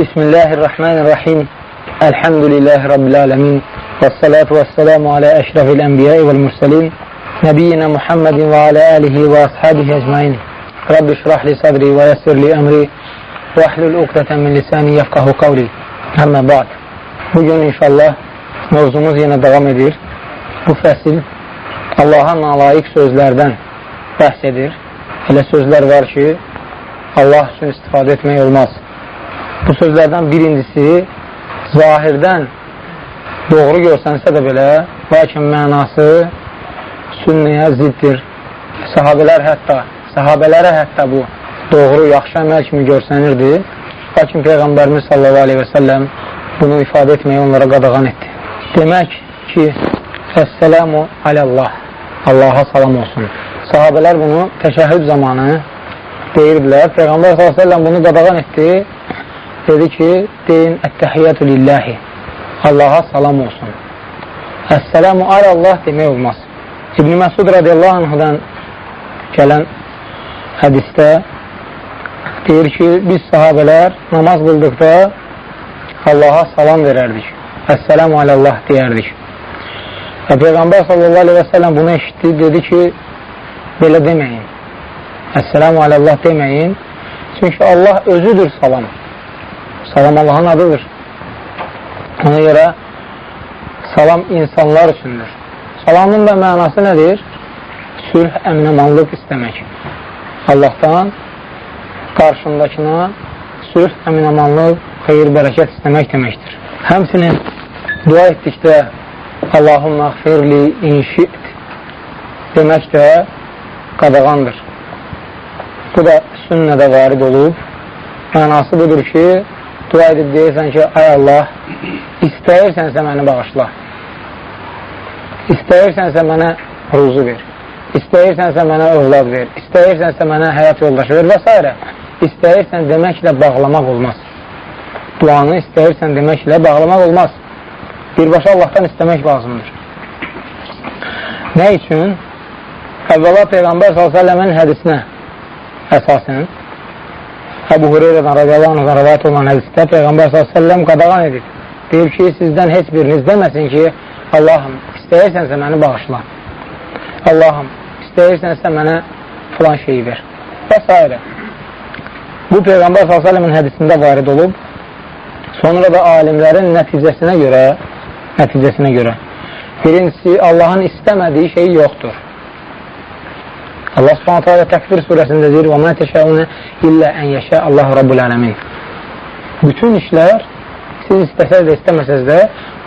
Bismillahirrahmanirrahim. Elhamdülillahi Rabbil alemin. Və salatu və selamu alə əşrafil ənbiyai vəl mürsəlin. Nəbiyyina Muhammedin və alə alihi və ashabihi əcmain. Rabbi şrahli sadri və yəssirli əmri və əhlül uqdətən min lisani yəfqahu qavli. Əmmə ba'd. Bugün inşallah mövzumuz yenə davam edir. Bu fəsil Allaha nalayiq sözlərdən bəhs edir. Elə sözlər var ki, Allah üçün istifadə etmək olmaz. Bu sözlərdən birincisi zahirdən doğru görsənsə də belə, lakin mənası sünnəyə ziddir. Sahabələr hətta, sahabələrə hətta bu doğru, yaxşı əməl kimi görsənirdi. Lakin Peyğəmbərimiz sallallahu aleyhi və səlləm bunu ifadə etməyi onlara qadağan etdi. Demək ki, Əssəlamu aləllah, Allaha salam olsun. Sahabələr bunu təşəhhüd zamanı deyirdilər. Peyğəmbər s.ə.v bunu qadağan etdi. Dedi ki, deyin, Ət-təhiyyətü lilləhi, Allaha salam olsun. Əssəlamu aləllah demək olmaz. İbn-i Məsud radiyallahu anhudan gələn hədistə deyir ki, biz sahabələr namaz qıldıqda Allaha salam verərdik. Əssəlamu aləllah deyərdik. Və Peyğəmbər sallallahu aleyhi və səlləm bunu eşitdi, dedi ki, belə deməyin. Əssəlamu aləllah deməyin. Çünki Allah özüdür salam. Salam Allahın adıdır. Ona görə salam insanlar üçündür. Salamın da mənası nədir? Sülh, əminəmanlıq istəmək. Allahdan qarşındakına sülh, əminəmanlıq, xeyir, bərəkət istəmək deməkdir. Həmsinin dua etdikdə Allahumma xfirli inşit demək də qadağandır. Bu da sünnədə varid olub. Mənası budur ki, dua edib deyirsən ki, ay Allah, istəyirsənsə məni bağışla. İstəyirsənsə mənə ruzu ver. İstəyirsənsə mənə övlad ver. İstəyirsənsə mənə həyat yoldaşı ver və s. İstəyirsən deməklə bağlamaq olmaz. Duanı istəyirsən deməklə bağlamaq olmaz. Birbaşa Allahdan istəmək lazımdır. Nə üçün? Əvvəla Peyğəmbər s.ə.v-in hədisinə əsasən Əbu Hüreyrədən radiyallahu anhdan rəvayət olan hədisdə Peyğəmbər s.ə.v qadağan edib. Deyib ki, sizdən heç biriniz deməsin ki, Allahım, istəyirsənsə məni bağışla. Allahım, istəyirsənsə mənə filan şeyi ver. Və s. Bu Peyğəmbər s.ə.v-in hədisində varid olub. Sonra da alimlərin nəticəsinə görə nəticəsinə görə. Birincisi, Allahın istəmədiyi şey yoxdur. Allah Subhanahu taala Təkvir surəsində deyir: "Və ma təşəunə illə en yəşə Allahu Rabbul aləmin." Bütün işlər siz istəsəz də istəməsəz də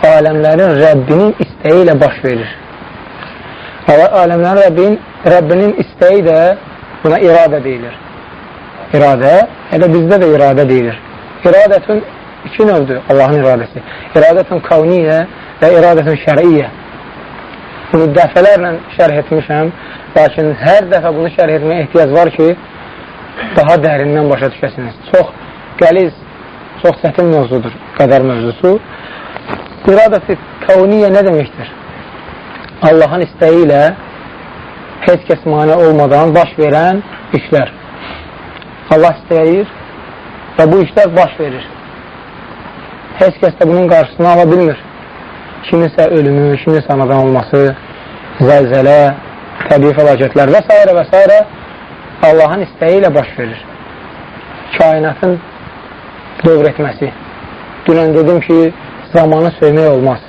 aləmlərin Rəbbinin istəyi ilə baş verir. Aləmlərin Rəbbin, Rəbbinin istəyi də buna iradə deyilir. İradə, elə bizdə də iradə deyilir. İradətün iki növdür Allahın iradəsi. İradətün kavniyyə və iradətün şəriyyə. Bunu dəfələrlə şərh etmişəm, lakin hər dəfə bunu şərh etməyə ehtiyac var ki, daha dərindən başa düşəsiniz. Çox qəliz, çox çətin mövzudur qədər mövzusu. İradəti kavniyyə nə deməkdir? Allahın istəyi ilə heç kəs mane olmadan baş verən işlər. Allah istəyir və bu işlər baş verir heç kəs də bunun qarşısını ala bilmir. Kimisə ölümü, kimisə anadan olması, zəlzələ, təbii fəlakətlər və s. və s. Allahın istəyi ilə baş verir. Kainatın dövr etməsi. Dünən dedim ki, zamanı söymək olmaz.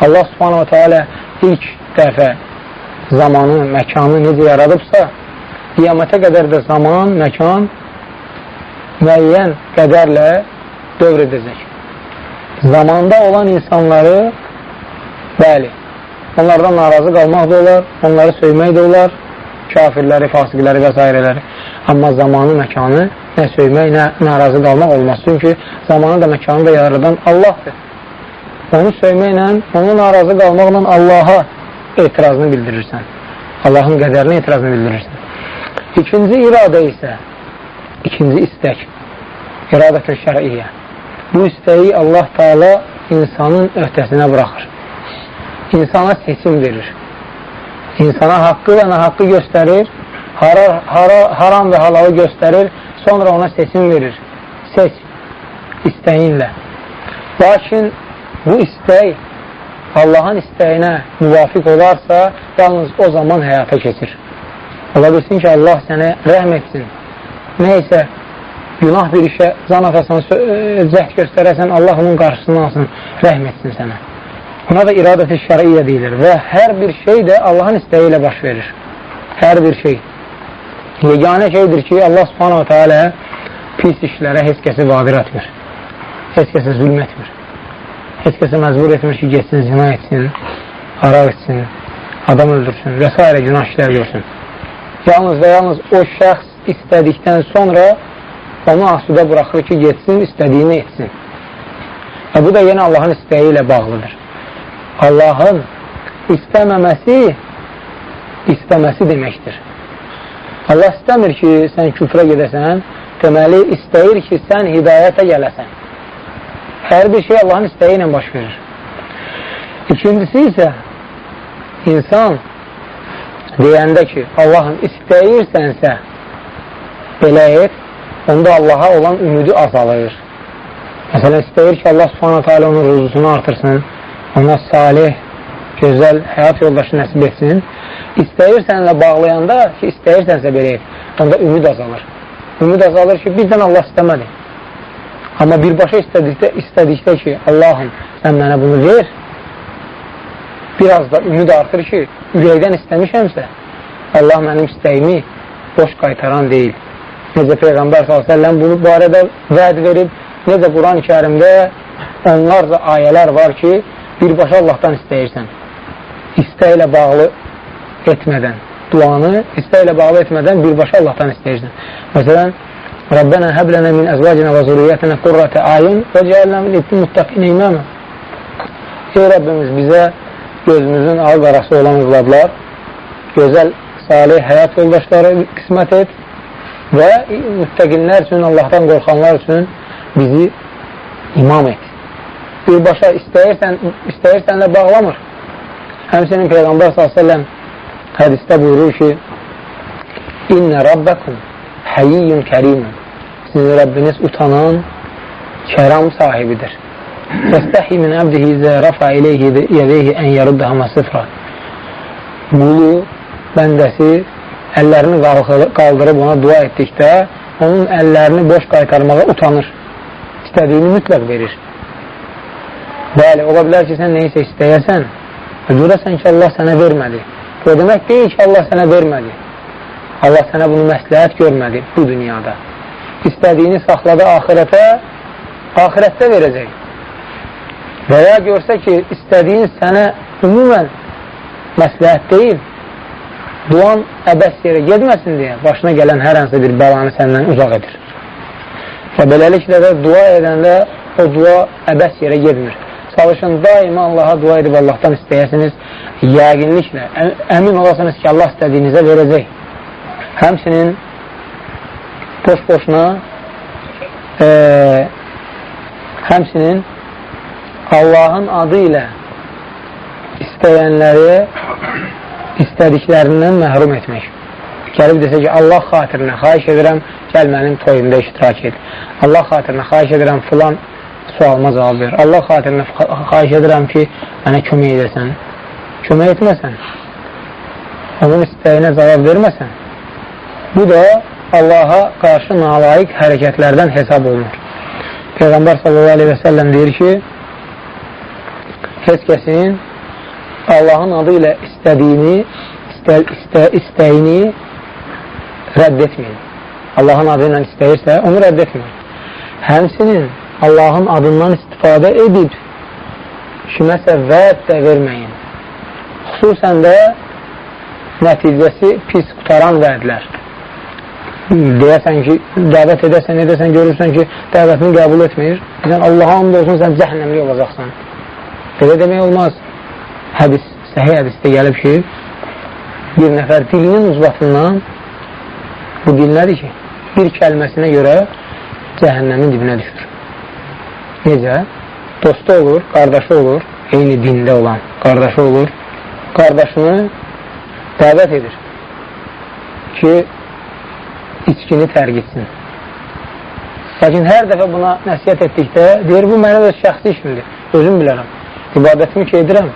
Allah subhanahu teala ilk dəfə zamanı, məkanı necə yaradıbsa, qiyamətə qədər də zaman, məkan müəyyən qədərlə dövr edəcək zamanda olan insanları bəli, onlardan narazı qalmaq da olar, onları söymək də olar, kafirləri, fasiqləri və s. Amma zamanı, məkanı nə söymək, nə narazı qalmaq olmaz. Çünki zamanı da məkanı da yaradan Allahdır. Onu söyməklə, onu narazı qalmaqla Allaha etirazını bildirirsən. Allahın qədərinə etirazını bildirirsən. İkinci iradə isə, ikinci istək, iradətül şəriyyə bu istəyi Allah Taala insanın öhdəsinə buraxır. İnsana seçim verir. İnsana haqqı və nahaqqı göstərir, hara, hara, haram və halalı göstərir, sonra ona seçim verir. Seç. istəyinlə. Lakin bu istək Allahın istəyinə müvafiq olarsa, yalnız o zaman həyata keçir. Ola bilsin ki, Allah sənə rəhm etsin. Nəysə, günah bir işə can atasan, cəhd göstərəsən, Allah onun qarşısını alsın, rəhm etsin sənə. Buna da iradət-i şəriyyə deyilir və hər bir şey də Allahın istəyi ilə baş verir. Hər bir şey. Yeganə şeydir ki, Allah subhanahu teala pis işlərə heç kəsi vadir etmir. Heç kəsə zülm etmir. Heç kəsə məcbur etmir ki, geçsin, zina etsin, haraq etsin, adam öldürsün və s. günah işlər görsün. Yalnız və yalnız o şəxs istədikdən sonra onu asudə buraxır ki, geçsin, istədiyini etsin. Və bu da yenə Allahın istəyi ilə bağlıdır. Allahın istəməməsi istəməsi deməkdir. Allah istəmir ki, sən küfrə gedəsən, deməli, istəyir ki, sən hidayətə gələsən. Hər bir şey Allahın istəyi ilə baş verir. İkincisi isə, insan deyəndə ki, Allahın istəyirsənsə, belə et, onda Allaha olan ümidi azalır. Məsələn, istəyir ki, Allah subhanətə alə onun ruzusunu artırsın, ona salih, gözəl həyat yoldaşı nəsib etsin istəyirsənlə bağlayanda ki, istəyirsənsə belə et, onda ümid azalır. Ümid azalır ki, bizdən Allah istəmədi. Amma birbaşa istədikdə, istədikdə ki, Allahım, sən mənə bunu ver, biraz da ümid artır ki, ürəkdən istəmişəmsə, Allah mənim istəyimi boş qaytaran deyil. Necə Peyğəmbər s.ə.v bunu barədə vəd verib, necə Quran-ı kərimdə onlarca ayələr var ki, birbaşa Allahdan istəyirsən. İstəklə bağlı etmədən, duanı istəklə bağlı etmədən birbaşa Allahdan istəyirsən. Məsələn, Rabbənə həblənə min əzvacina və zuriyyətinə qurratə ayın və cəhəlnə min ettin muttaqin imamə. Ey Rəbbimiz bizə gözümüzün ağ qarası olan övladlar, gözəl, salih həyat yoldaşları qismət et və müttəqinlər üçün, Allahdan qorxanlar üçün bizi imam et. Birbaşa istəyirsən, istəyirsənlə bağlamır. Həmsinin Peyğəmbər s.ə.v hədisdə buyurur ki, İnnə Rabbəkum həyiyyün kərimun Sizin Rəbbiniz utanan, kəram sahibidir. Təstəhi min əbdihi izə rəfa iləyhi yədəyhi ən yarıddəhəmə sıfra Qulu, bəndəsi əllərini qaldırıb ona dua etdikdə onun əllərini boş qaytarmağa utanır. İstədiyini mütləq verir. Bəli, ola bilər ki, sən neysə istəyəsən, görəsən ki, Allah sənə vermədi. Bu demək deyil ki, Allah sənə vermədi. Allah sənə bunu məsləhət görmədi bu dünyada. İstədiyini saxladı axirətə, axirətdə verəcək. Və ya görsə ki, istədiyin sənə ümumən məsləhət deyil, duan əbəs yerə gedməsin deyə başına gələn hər hansı bir bəlanı səndən uzaq edir. Və beləliklə də dua edəndə o dua əbəs yerə gedmir. Çalışın daima Allaha dua edib Allahdan istəyəsiniz. Yəqinliklə əmin olasınız ki, Allah istədiyinizə verəcək. Həmsinin boş-boşuna e, həmsinin Allahın adı ilə istəyənləri istədiklərindən məhrum etmək. Gəlib desə ki, Allah xatirinə xahiş edirəm, gəl mənim toyumda iştirak et. Allah xatirinə xahiş edirəm, filan sualıma cavab ver. Allah xatirinə xahiş edirəm ki, mənə kömək edəsən. Kömək etməsən, onun istəyinə cavab verməsən, bu da Allaha qarşı nalayiq hərəkətlərdən hesab olunur. Peyğəmbər sallallahu aleyhi və səlləm deyir ki, heç kəsin Allahın adı ilə istədiyini, istə, istə, istəyini rədd etməyin. Allahın adı ilə istəyirsə, onu rədd etməyin. Həmsinin Allahın adından istifadə edib kiməsə vəd də verməyin. Xüsusən də nəticəsi pis qutaran vədlər. Deyəsən ki, dəvət edəsən, edəsən, görürsən ki, dəvətini qəbul etmir. Sən Allaha hamd olsun, sən cəhənnəmli olacaqsan. Belə demək olmaz. Hədis, səhih hədisdə gəlib ki, bir nəfər dilinin uzbatından bu dil nədir ki, bir kəlməsinə görə cəhənnəmin dibinə düşür. Necə? Dostu olur, qardaşı olur, eyni dində olan qardaşı olur, qardaşını dəvət edir ki, içkini tərk etsin. Lakin hər dəfə buna nəsiyyət etdikdə, deyir, bu mənə öz şəxsi işimdir, özüm bilərəm. İbadətimi ki, edirəm,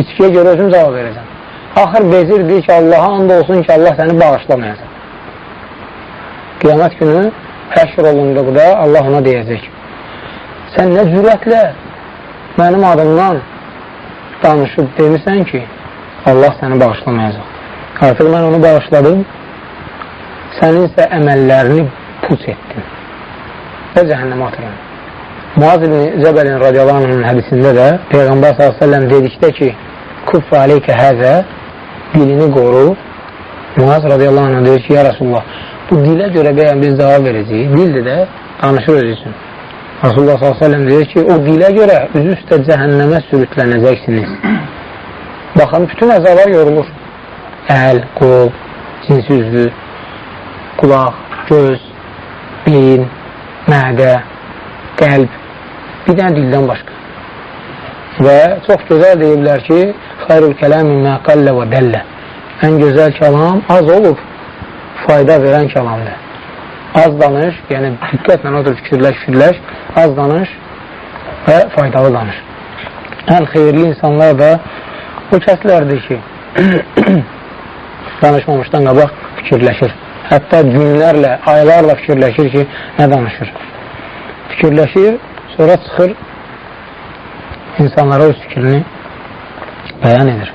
içkiyə görə özüm cavab verəcəm. Axır bezir, deyir ki, Allaha and olsun ki, Allah səni bağışlamayacaq. Qiyamət günü həşr olunduqda Allah ona deyəcək, sən nə cürətlə mənim adımdan danışıb demirsən ki, Allah səni bağışlamayacaq. Artıq mən onu bağışladım, sənin isə əməllərini puç etdim və cəhənnəmə atıram. Muaz ibn Cəbəlin radiyalarının hədisində də Peyğəmbər s.ə.v dedikdə ki, kuff aleykə həzə dilini qoru. Muaz radiyallahu anh deyir ki, ya Rasulullah, bu dilə görə bəyən biz cavab verəcəyik. Dildir də, danışır özü üçün. Rasulullah s.ə.v deyir ki, o dilə görə üzü üstə cəhənnəmə sürütlənəcəksiniz. Baxın, bütün əzalar yorulur. Əl, qol, cinsi üzvü, qulaq, göz, beyin, mədə, qəlb, bir dənə dildən başqa. Və çox gözəl deyiblər ki, xayrul kələmin mə qallə və dəllə. Ən gözəl kəlam az olub, fayda verən kəlamdır. Az danış, yəni diqqətlə otur, fikirləş, fikirləş, az danış və faydalı danış. Ən xeyirli insanlar da o kəslərdir ki, danışmamışdan qabaq fikirləşir. Hətta günlərlə, aylarla fikirləşir ki, nə danışır. Fikirləşir, sonra çıxır, insanlara öz fikrini bəyan edir.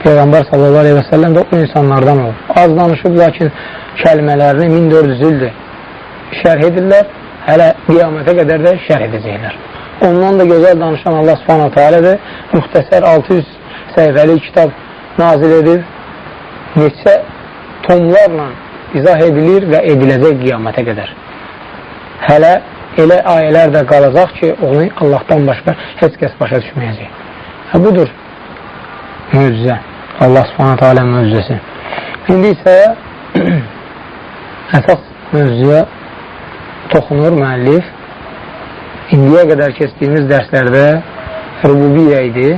Peyğəmbər sallallahu aleyhi və səlləm də o insanlardan olur. Az danışıb, lakin kəlmələrini 1400 ildir şərh edirlər, hələ qiyamətə qədər də şərh edəcəklər. Ondan da gözəl danışan Allah subhanahu teala'dır. Müxtəsər 600 səhifəli kitab nazil edir. Neçə tonlarla izah edilir və ediləcək qiyamətə qədər. Hələ elə ayələr də qalacaq ki, onu Allahdan başqa heç kəs başa düşməyəcək. Hə, budur möcüzə. Allah subhanətə alə möcüzəsi. İndi isə əsas mövzuya toxunur müəllif. İndiyə qədər keçdiyimiz dərslərdə rububiyyə idi,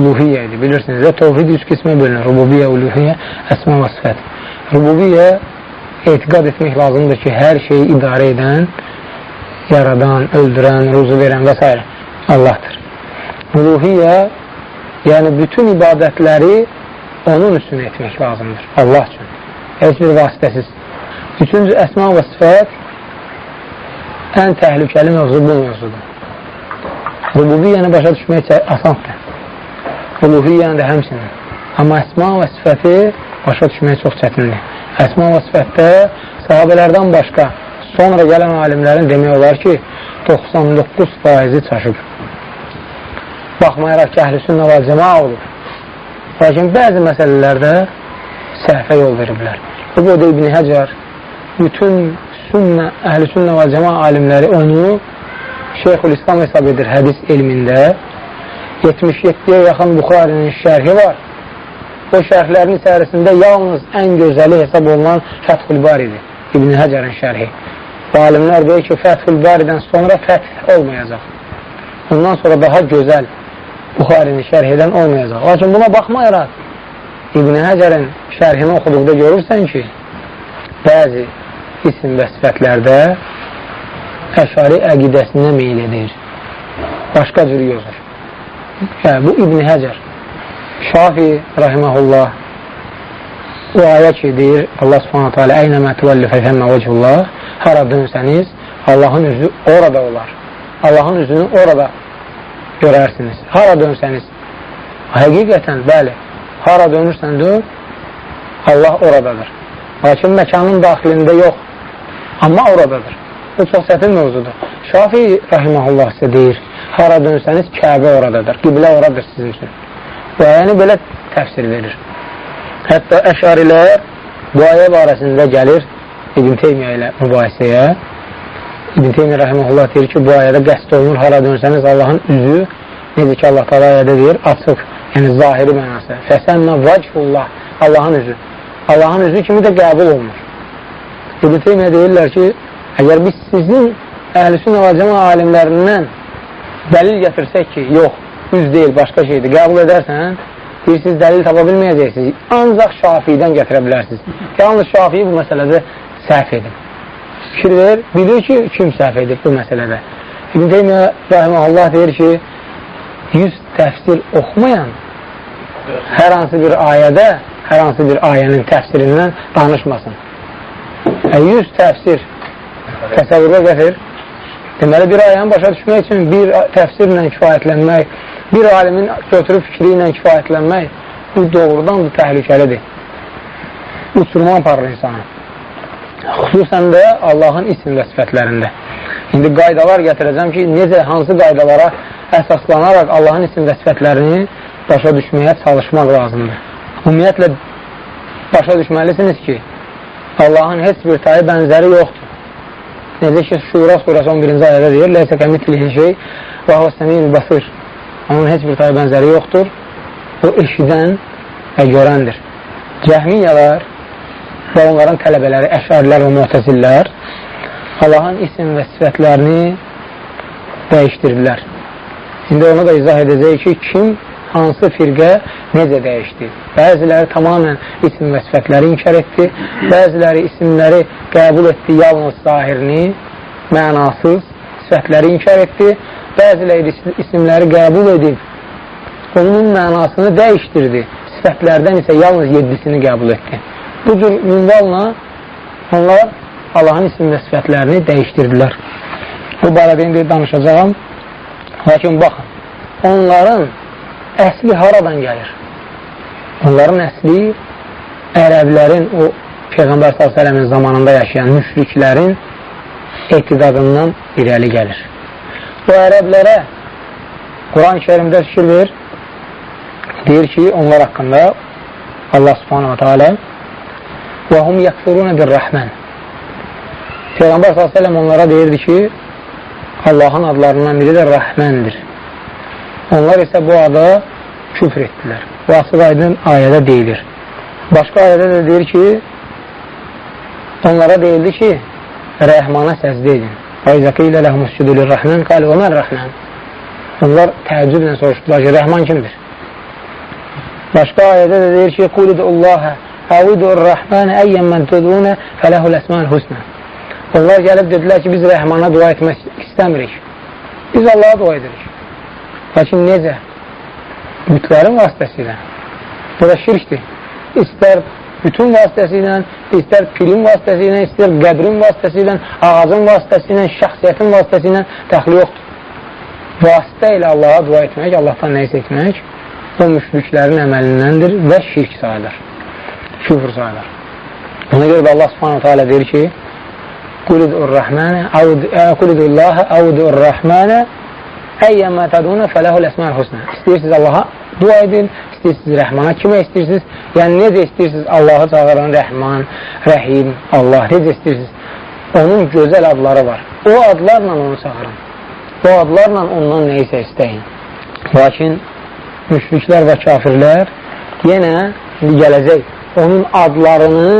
uluhiyyə idi. Bilirsiniz də, tovhid üç qismə bölünür. Rububiyyə, uluhiyyə, əsmə və sifət. Rububiyyə etiqad etmək lazımdır ki, hər şeyi idarə edən, yaradan, öldürən, ruzu verən və s. Allahdır. Uluhiyyə, yəni bütün ibadətləri onun üçün etmək lazımdır, Allah üçün. Heç bir vasitəsiz. Üçüncü, əsma və sifət ən təhlükəli mövzu bu mövzudur. Rububiyyəni başa düşmək asandır. Uluhiyyəni də həmsinin. Amma əsma və sifəti başa düşmək çox çətindir. Əsma və sifətdə sahabələrdən başqa sonra gələn alimlərin demək olar ki, 99 faizi çaşıb. Baxmayaraq ki, əhl-i sünnə və cəma olur. Lakin bəzi məsələlərdə səhvə yol veriblər. Bu boyda İbn Həcər bütün sünnə, əhl-i sünnə və cəma alimləri onu Şeyxül İslam hesab edir hədis elmində 77-yə yaxın Buxarinin şərhi var o şərhlərin içərisində yalnız ən gözəli hesab olunan Fəthül Baridir. İbn Həcərin şərhi. Bu alimlər deyir ki, Fəthül Baridən sonra fəth olmayacaq. Ondan sonra daha gözəl Buxarinin şərh edən olmayacaq. Lakin buna baxmayaraq İbn Həcərin şərhini oxuduqda görürsən ki, bəzi isim və sifətlərdə əşari əqidəsinə meyil edir. Başqa cür yozur. Hə, bu İbn Həcər Şafi rahiməhullah o ayə ki deyir Allah subhanətə alə əynəmə tüvəlli fəfəmmə vəcihullah hara dönsəniz Allahın üzü orada olar. Allahın üzünü orada görərsiniz. Hara dönsəniz həqiqətən bəli hara dönürsən dön Allah oradadır. Lakin məkanın daxilində yox amma oradadır bu çox çətin mövzudur Şafi rahiməhullah isə deyir hara dönsəniz Kəbə oradadır qiblə oradır sizin üçün Və yəni belə təfsir verir. Hətta əşarilər bu ayə barəsində gəlir İbn Teymiyyə ilə mübahisəyə. İbn Teymiyyə rəhməhullah deyir ki, bu ayədə qəsd olunur, hara dönsəniz Allahın üzü, necə ki Allah təala ayədə deyir, açıq, yəni zahiri mənası. Fəsənnə vacihullah, Allahın üzü. Allahın üzü kimi də qəbul olunur. İbn Teymiyyə deyirlər ki, əgər biz sizin əhlüsün və cəma alimlərindən dəlil gətirsək ki, yox, üz deyil, başqa şeydir. Qəbul edərsən, deyirsiniz, dəlil tapa bilməyəcəksiniz. Ancaq şafidən gətirə bilərsiniz. Yalnız şafii bu məsələdə səhv edin. fikir ver, bilir ki, kim səhv edib bu məsələdə. İbn Teymiyyə Rahiməhullah deyir ki, 100 təfsir oxumayan hər hansı bir ayədə, hər hansı bir ayənin təfsirindən danışmasın. 100 təfsir təsəvvürə gətir. Deməli, bir ayəni başa düşmək üçün bir təfsirlə kifayətlənmək, bir alimin götürüb fikri ilə kifayətlənmək bu doğrudan da təhlükəlidir. Uçurma aparır insanı. Xüsusən də Allahın isim və sifətlərində. İndi qaydalar gətirəcəm ki, necə, hansı qaydalara əsaslanaraq Allahın isim və sifətlərini başa düşməyə çalışmaq lazımdır. Ümumiyyətlə, başa düşməlisiniz ki, Allahın heç bir tayı bənzəri yoxdur. Necə ki, Şura surası 11-ci ayədə deyir, Ləysə kəmitlihi şey və səmiyil basır. Onun heç bir tayı bənzəri yoxdur. O eşidən və görəndir. Cəhmiyyalar və onların tələbələri, əşarilər və müətəzillər Allahın isim və sifətlərini dəyişdirdilər. İndi onu da izah edəcək ki, kim hansı firqə necə dəyişdi. Bəziləri tamamən isim və sifətləri inkar etdi, bəziləri isimləri qəbul etdi yalnız zahirini, mənasız sifətləri inkar etdi, bəziləri isimləri qəbul edib, onun mənasını dəyişdirdi, sifətlərdən isə yalnız yedisini qəbul etdi. Bu cür minvalla onlar Allahın isim və sifətlərini dəyişdirdilər. Bu barədə indi danışacağım. Lakin baxın, onların əsli haradan gəlir? Onların əsli ərəblərin, o Peyğəmbər s.ə.v-in zamanında yaşayan müşriklərin etiqadından irəli gəlir. O ərəblərə Quran-ı kərimdə fikir verir, deyir ki, onlar haqqında Allah subhanahu wa ta'ala və hum yəkfuruna bir rəhmən Peyğəmbər s.ə.v onlara deyirdi ki, Allahın adlarından biri də rəhməndir. Onlar isə bu ada küfr etdilər. Bu asıl aydın ayədə deyilir. Başqa ayədə də deyir ki, onlara deyildi ki, rəhmana səzdə edin. Və izəqi ilə ləhmuscudu lirrahmən qalı və mən rəhmən. Onlar təəccüblə soruşdular ki, rəhman kimdir? Başqa ayədə də deyir ki, qulidu Allahə əvidur rəhmənə əyyən mən tudunə fələhul əsmən husnə. Onlar gəlib dedilər ki, biz rəhmana dua etmək istəmirik. Biz Allaha dua edirik. Lakin necə? Bütlərin vasitəsilə. Bu da şirkdir. İstər bütün vasitəsilə, istər pilin vasitəsilə, istər qədrin vasitəsilə, ağacın vasitəsilə, şəxsiyyətin vasitəsilə dəxli yoxdur. Vasitə ilə Allaha dua etmək, Allahdan nəyisə etmək, o müşriklərin əməlindəndir və şirk sayılır. Küfür sayılır. Ona görə də Allah subhanahu teala deyir ki, Qulidur Rahmanə, Qulidullaha, Audur Rahmanə, Əyyəmə tədunə fələhul əsməl husnə. İstəyirsiniz Allaha dua edin, istəyirsiniz Rəhmana, kimə istəyirsiniz? Yəni, necə istəyirsiniz Allahı çağıran Rəhman, Rəhim, Allah, necə istəyirsiniz? Onun gözəl adları var. O adlarla onu çağırın. O adlarla ondan neysə istəyin. Lakin müşriklər və kafirlər yenə gələcək onun adlarını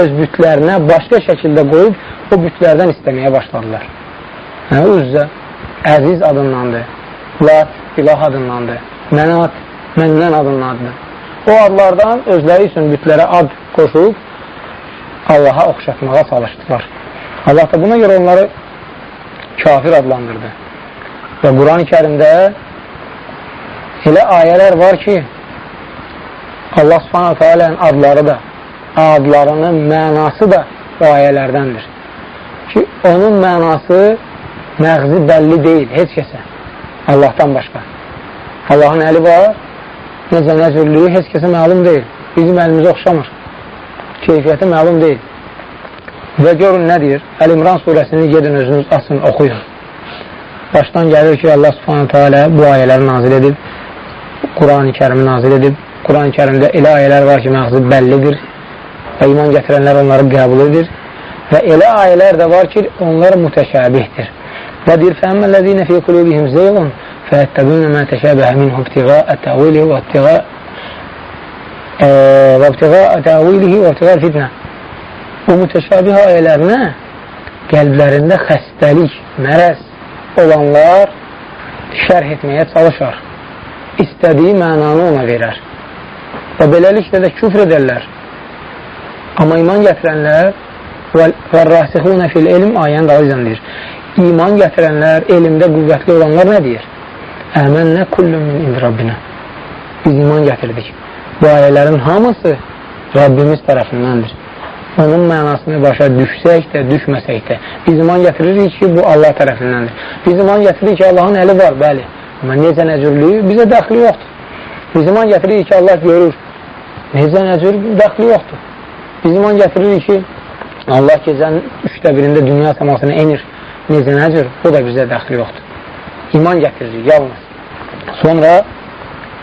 öz bütlərinə başqa şəkildə qoyub o bütlərdən istəməyə başladılar. Hə, Üzzə, Əziz adındandır. Lat, ilah adındandır. Mənat, məndən adındandır. O adlardan özləri üçün bütlərə ad qoşub Allaha oxşatmağa çalışdılar. Allah da buna görə onları kafir adlandırdı. Və Quran-ı kərimdə elə ayələr var ki, Allah subhanahu teala'nın adları da, adlarının mənası da o ayələrdəndir. Ki, onun mənası məğzi bəlli deyil heç kəsə. Allahdan başqa. Allahın əli var, necə nəzirliyi heç kəsə məlum deyil. Bizim əlimizə oxşamır. Keyfiyyəti məlum deyil. Və görün nə deyir? Əl-İmran surəsini gedin özünüz asın, oxuyun. Başdan gəlir ki, Allah subhanətə teala bu ayələri nazil edib, Quran-ı kərimi nazil edib. Quran-ı kərimdə elə ayələr var ki, məğzi bəllidir və iman gətirənlər onları qəbul edir. Və elə ayələr də var ki, onlar mütəşəbihdir. Və deyir, fəəmmələzinə fi qulubihim zeyğun fəəttəbunə mə təşəbəhə minhu ibtiğa ətəvilihi və ibtiğa və ibtiğa ətəvilihi və ibtiğa fitnə. Bu mütəşəbih ayələrinə qəlblərində xəstəlik, mərəz olanlar şərh etməyə çalışar. İstədiyi mənanı ona verər. Və beləliklə də küfr edərlər. Amma iman gətirənlər və rasixunə fil elm ayəni dalıycan deyir. İman gətirənlər, elmdə qüvvətli olanlar nə deyir? Əmənnə kullun min indi Rabbinə. Biz iman gətirdik. Bu ayələrin hamısı Rabbimiz tərəfindəndir. Onun mənasını başa düşsək də, düşməsək də. Biz iman gətiririk ki, bu Allah tərəfindəndir. Biz iman gətiririk ki, Allahın əli var, bəli. Amma necə nəcürlüyü bizə dəxli yoxdur. Biz iman gətiririk ki, Allah görür. Necə nəcür dəxli yoxdur. Biz iman gətiririk ki, Allah gecənin üçdə birində dünya səmasına enir. Necə nəcür? Bu da bizə dəxli yoxdur. İman gətiririk, yalnız. Sonra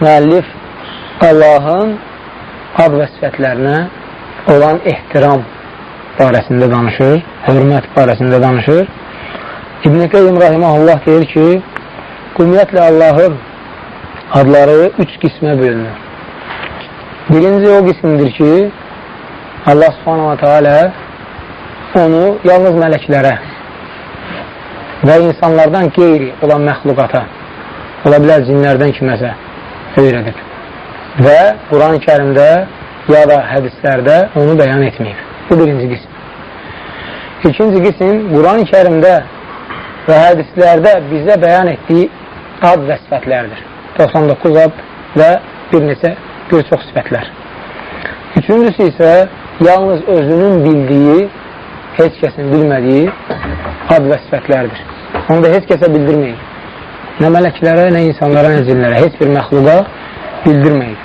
müəllif Allahın ad və sifətlərinə olan ehtiram barəsində danışır, hörmət barəsində danışır. İbn-i Qeym Rahimahullah deyir ki, ümumiyyətlə Allahın adları üç qismə bölünür. Birinci o qismdir ki, Allah subhanahu wa ta'ala onu yalnız mələklərə və insanlardan qeyri olan məxluqata, ola bilər cinlərdən kiməsə öyrədib. Və Quran-ı kərimdə ya da hədislərdə onu bəyan etməyib. Bu birinci qism. İkinci qism Quran-ı kərimdə və hədislərdə bizə bəyan etdiyi ad və sifətlərdir. 99 ad və bir neçə bir çox sifətlər. Üçüncüsü isə yalnız özünün bildiyi, heç kəsin bilmədiyi ad və sifətlərdir. Onu da heç kəsə bildirməyin. Nə mələklərə, nə insanlara, nə cinlərə, heç bir məxluqa bildirməyin.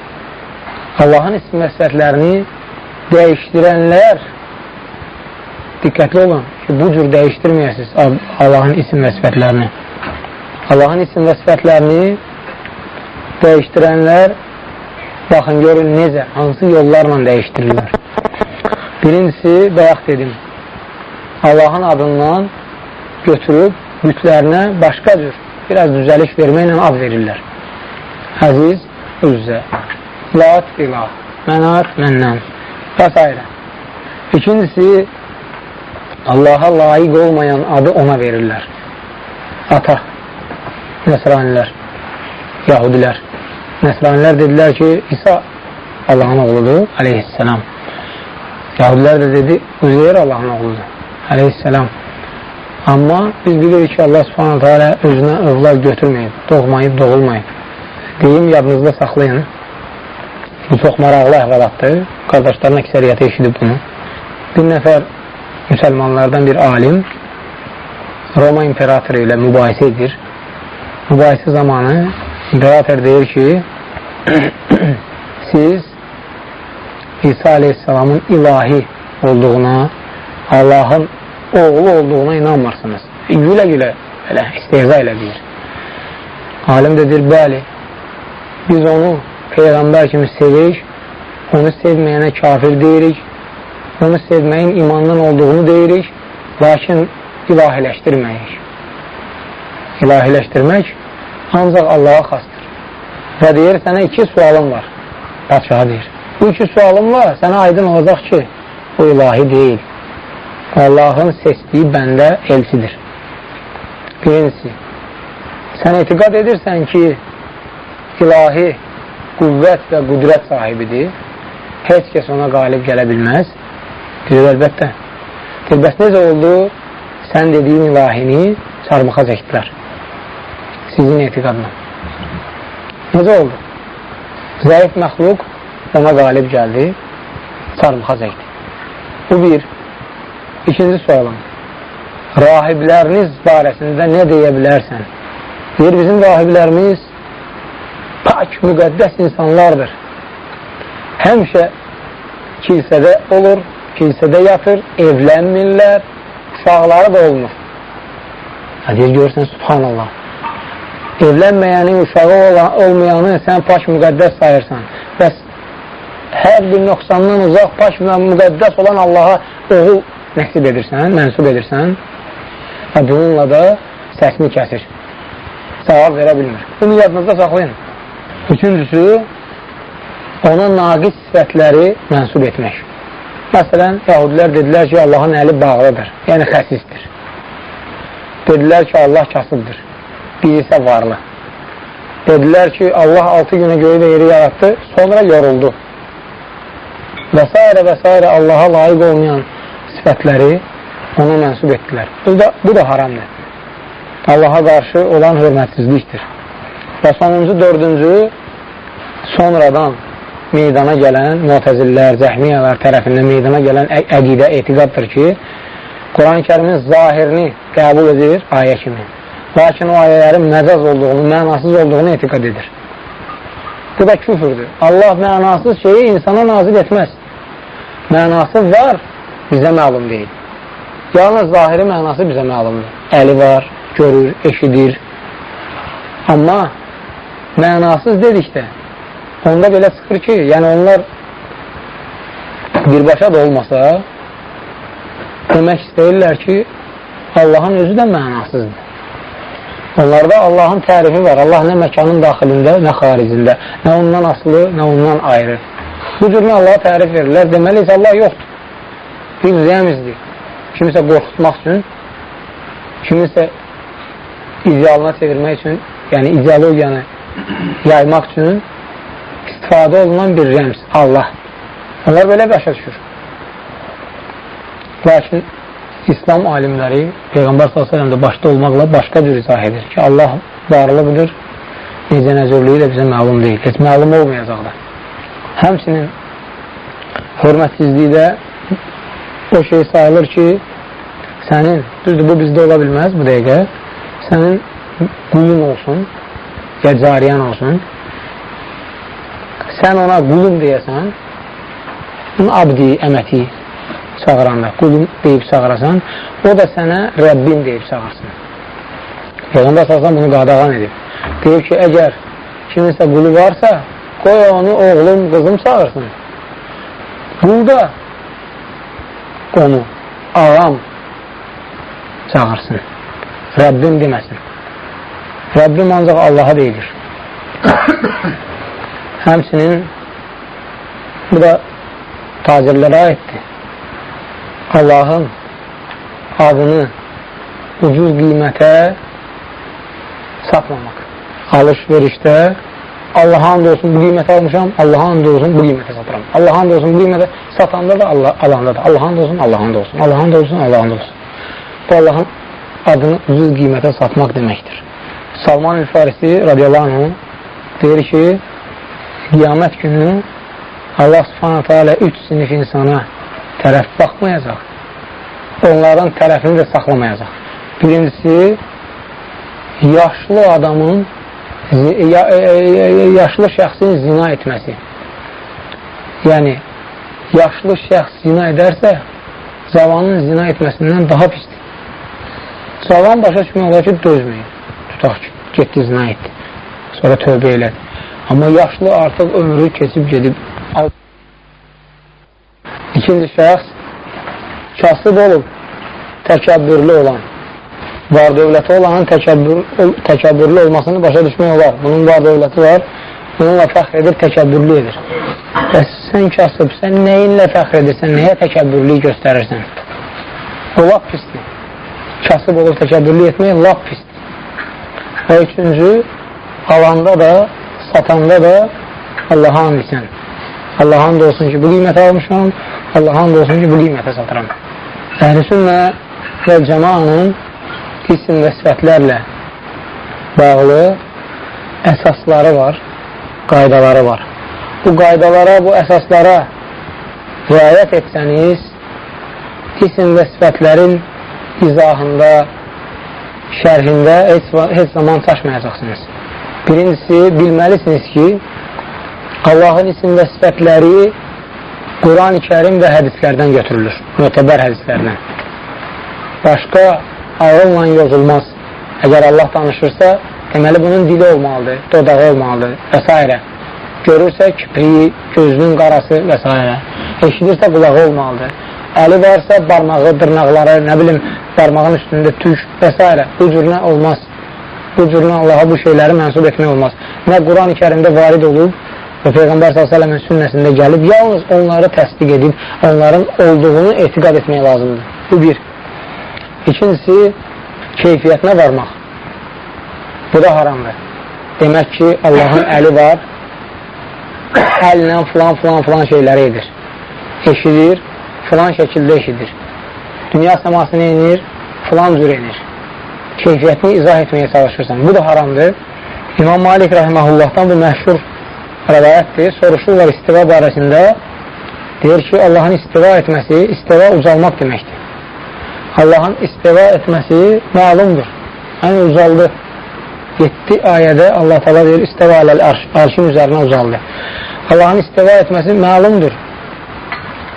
Allahın isim və sifətlərini dəyişdirənlər diqqətli olun ki, bu cür dəyişdirməyəsiniz Allahın isim və sifətlərini. Allahın isim və sifətlərini dəyişdirənlər baxın, görün necə, hansı yollarla dəyişdirirlər. Birincisi, bayaq dedim, Allahın adından götürüb bütlərinə başqa cür biraz düzəliş verməklə ad verirlər. Əziz, Üzzə, Lat, İlah, Mənat, Mənnən və s. İkincisi, Allaha layiq olmayan adı ona verirlər. Ata, Nəsranilər, Yahudilər. Nəsranilər dedilər ki, İsa Allahın oğludur, aleyhisselam. Yahudilər də dedi, Üzeyir Allahın oğludur, aleyhisselam. Amma biz bilirik ki, Allah subhanətə alə özünə övlad götürməyib, doğmayıb, doğulmayıb. Deyim, yadınızda saxlayın. Bu çox maraqlı əhvalatdır. Qardaşların əksəriyyəti eşidib bunu. Bir nəfər müsəlmanlardan bir alim Roma imperatoru ilə mübahisə edir. Mübahisə zamanı imperator deyir ki, siz İsa aleyhissalamın ilahi olduğuna, Allahın oğlu olduğuna inanmırsınız. Gülə-gülə elə istehza ilə deyir. Alim də deyir, bəli, biz onu Peyğəmbər kimi sevirik, onu sevməyənə kafir deyirik, onu sevməyin imandan olduğunu deyirik, lakin ilahiləşdirməyik. İlahiləşdirmək ancaq Allaha xastır. Və deyir, sənə iki sualım var. Padşaha deyir. Bu iki sualımla sənə aydın olacaq ki, bu ilahi deyil. Allahın seçdiyi bəndə elçidir. Birincisi, sən etiqad edirsən ki, ilahi qüvvət və qüdrət sahibidir, heç kəs ona qalib gələ bilməz. Deyir, əlbəttə. Deyir, bəs necə oldu? Sən dediyin ilahini çarmıxa çəkdilər. Sizin etiqadla. Necə oldu? Zəif məxluq ona qalib gəldi, çarmıxa çəkdi. Bu bir. İkinci sualım. Rahibləriniz barəsində nə deyə bilərsən? Deyir, bizim rahiblərimiz pak, müqəddəs insanlardır. Həmişə kilsədə olur, kilsədə yatır, evlənmirlər, uşaqları da olmur. Deyir, görürsən, subhanallah. Evlənməyəni, uşağı olan, olmayanı sən paş müqəddəs sayırsan. Bəs hər bir nöqsandan uzaq, paş müqəddəs olan Allaha oğul nəsib edirsən, mənsub edirsən və bununla da səsini kəsir. Cavab verə bilmir. Bunu yadınızda saxlayın. Üçüncüsü, ona naqis sifətləri mənsub etmək. Məsələn, yahudilər dedilər ki, Allahın əli bağlıdır, yəni xəsisdir. Dedilər ki, Allah kasıbdır, bir isə varlı. Dedilər ki, Allah altı günə göyü və yeri yaratdı, sonra yoruldu. Və s. və s. Allaha layiq olmayan sifətləri ona mənsub etdilər. Bu da, bu da haramdır. Allaha qarşı olan hörmətsizlikdir. Və sonuncu, dördüncü, sonradan meydana gələn mütəzillər, zəhmiyyələr tərəfindən meydana gələn əqidə, etiqaddır ki, Quran-ı kərimin zahirini qəbul edir ayə kimi. Lakin o ayələrin məcaz olduğunu, mənasız olduğunu etiqad edir. Bu da küfürdür. Allah mənasız şeyi insana nazil etməz. Mənası var, bizə məlum deyil. Yalnız zahiri mənası bizə məlumdur. Əli var, görür, eşidir. Amma mənasız dedikdə, onda belə çıxır ki, yəni onlar birbaşa da olmasa, demək istəyirlər ki, Allahın özü də mənasızdır. Onlarda Allahın tərifi var. Allah nə məkanın daxilində, nə xaricində, nə ondan asılı, nə ondan ayrı. Bu cür Allaha tərif verirlər. Deməli, Allah yoxdur. Bir rəmizdir. Kimisə qorxutmaq üçün, kimisə idealına çevirmək üçün, yəni ideologiyanı yaymaq üçün istifadə olunan bir rəms, Allah. Onlar belə başa düşür. Lakin İslam alimləri Peyğəmbər s.ə.v də başda olmaqla başqa cür izah edir ki, Allah varlıqdır, necə nəzörlüyü də bizə məlum deyil, heç məlum olmayacaq da. Həmçinin hörmətsizlikdə o şey sayılır ki, sənin, düzdür, bu bizdə ola bilməz bu dəqiqə, sənin qulun olsun, ya cariyan olsun, sən ona qulum deyəsən, abdi, əməti, çağıranda, qulum deyib çağırasan, o da sənə Rəbbin deyib çağırsın. Peyğəmbər səsən bunu qadağan edib. Deyib ki, əgər kiminsə qulu varsa, qoy onu oğlum, qızım çağırsın. Qul da onu ağam çağırsın. Rəbbim deməsin. Rəbbim ancaq Allaha deyilir. Həmsinin bu da tacirlərə aiddir. Allahın adını ucuz qiymətə satmamaq. Alış-verişdə Allaha and olsun bu qiymətə almışam, Allaha and olsun bu qiymətə satıram. Allaha and olsun bu qiymətə satanda da Allah, alanda da. Allaha and olsun, Allaha and olsun. Allaha and olsun, Allaha and olsun. Bu Allahın adını ucuz qiymətə satmaq deməkdir. Salman el-Farisi radiyallahu anh deyir ki, qiyamət günü Allah subhanətə alə üç sinif insana tərəf baxmayacaq. Onların tərəfini də saxlamayacaq. Birincisi, yaşlı adamın yaşlı şəxsin zina etməsi. Yəni, yaşlı şəxs zina edərsə, zavanın zina etməsindən daha pisdir. Zavan başa düşmək olar ki, dözməyin. Tutaq ki, getdi zina etdi. Sonra tövbə elədi. Amma yaşlı artıq ömrü keçib gedib. İkinci şəxs kasıb olub, təkəbbürlü olan, var dövləti olanın təkəbbür, təkəbbürlü olmasını başa düşmək olar. Bunun var dövləti var, bununla fəxr edir, təkəbbürlü edir. Bəs sən kasıb, sən nəyinlə fəxr edirsən, nəyə təkəbbürlüyü göstərirsən? O lap pisdir. Kasıb olur təkəbbürlü etmək lap pisdir. Və üçüncü, alanda da, satanda da Allaha and etsən. Allaha and olsun ki, bu qiymətə almışam, Allaha and olsun ki, bu qiymətə satıram. Əhl-i sünnə və cəmanın isim və sifətlərlə bağlı əsasları var, qaydaları var. Bu qaydalara, bu əsaslara riayət etsəniz, isim və sifətlərin izahında, şərhində heç, heç zaman çaşmayacaqsınız. Birincisi, bilməlisiniz ki, Allahın isim və sifətləri Quran-ı kərim və hədislərdən götürülür, mötəbər hədislərdən. Başqa ağılla yazılmaz. Əgər Allah danışırsa, deməli bunun dili olmalıdır, dodağı olmalıdır və s. Görürsə kipriyi, gözünün qarası və s. Eşidirsə qulağı olmalıdır. Əli varsa barmağı, dırnaqları, nə bilim, barmağın üstündə tük və s. Bu cürünə olmaz. Bu cürünə Allaha bu şeyləri mənsub etmək olmaz. Nə Quran-ı kərimdə varid olub, və Peyğəmbər s.ə.v-in sünnəsində gəlib, yalnız onları təsdiq edib, onların olduğunu etiqad etmək lazımdır. Bu bir. İkincisi, keyfiyyətinə varmaq. Bu da haramdır. Demək ki, Allahın əli var, əllə filan, filan, filan şeyləri edir. Eşidir, filan şəkildə eşidir. dünya səmasını inir, filan cür inir. Keyfiyyətini izah etməyə çalışırsan. Bu da haramdır. İmam Malik rəhməhullahdan bu məşhur rəvayətdir. Soruşurlar istiva barəsində. Deyir ki, Allahın istiva etməsi, istiva ucalmaq deməkdir. Allahın istiva etməsi məlumdur. Yəni, ucaldı. 7 ayədə Allah tala deyir, istiva aləl arş, arşın üzərinə ucaldı. Allahın istiva etməsi məlumdur.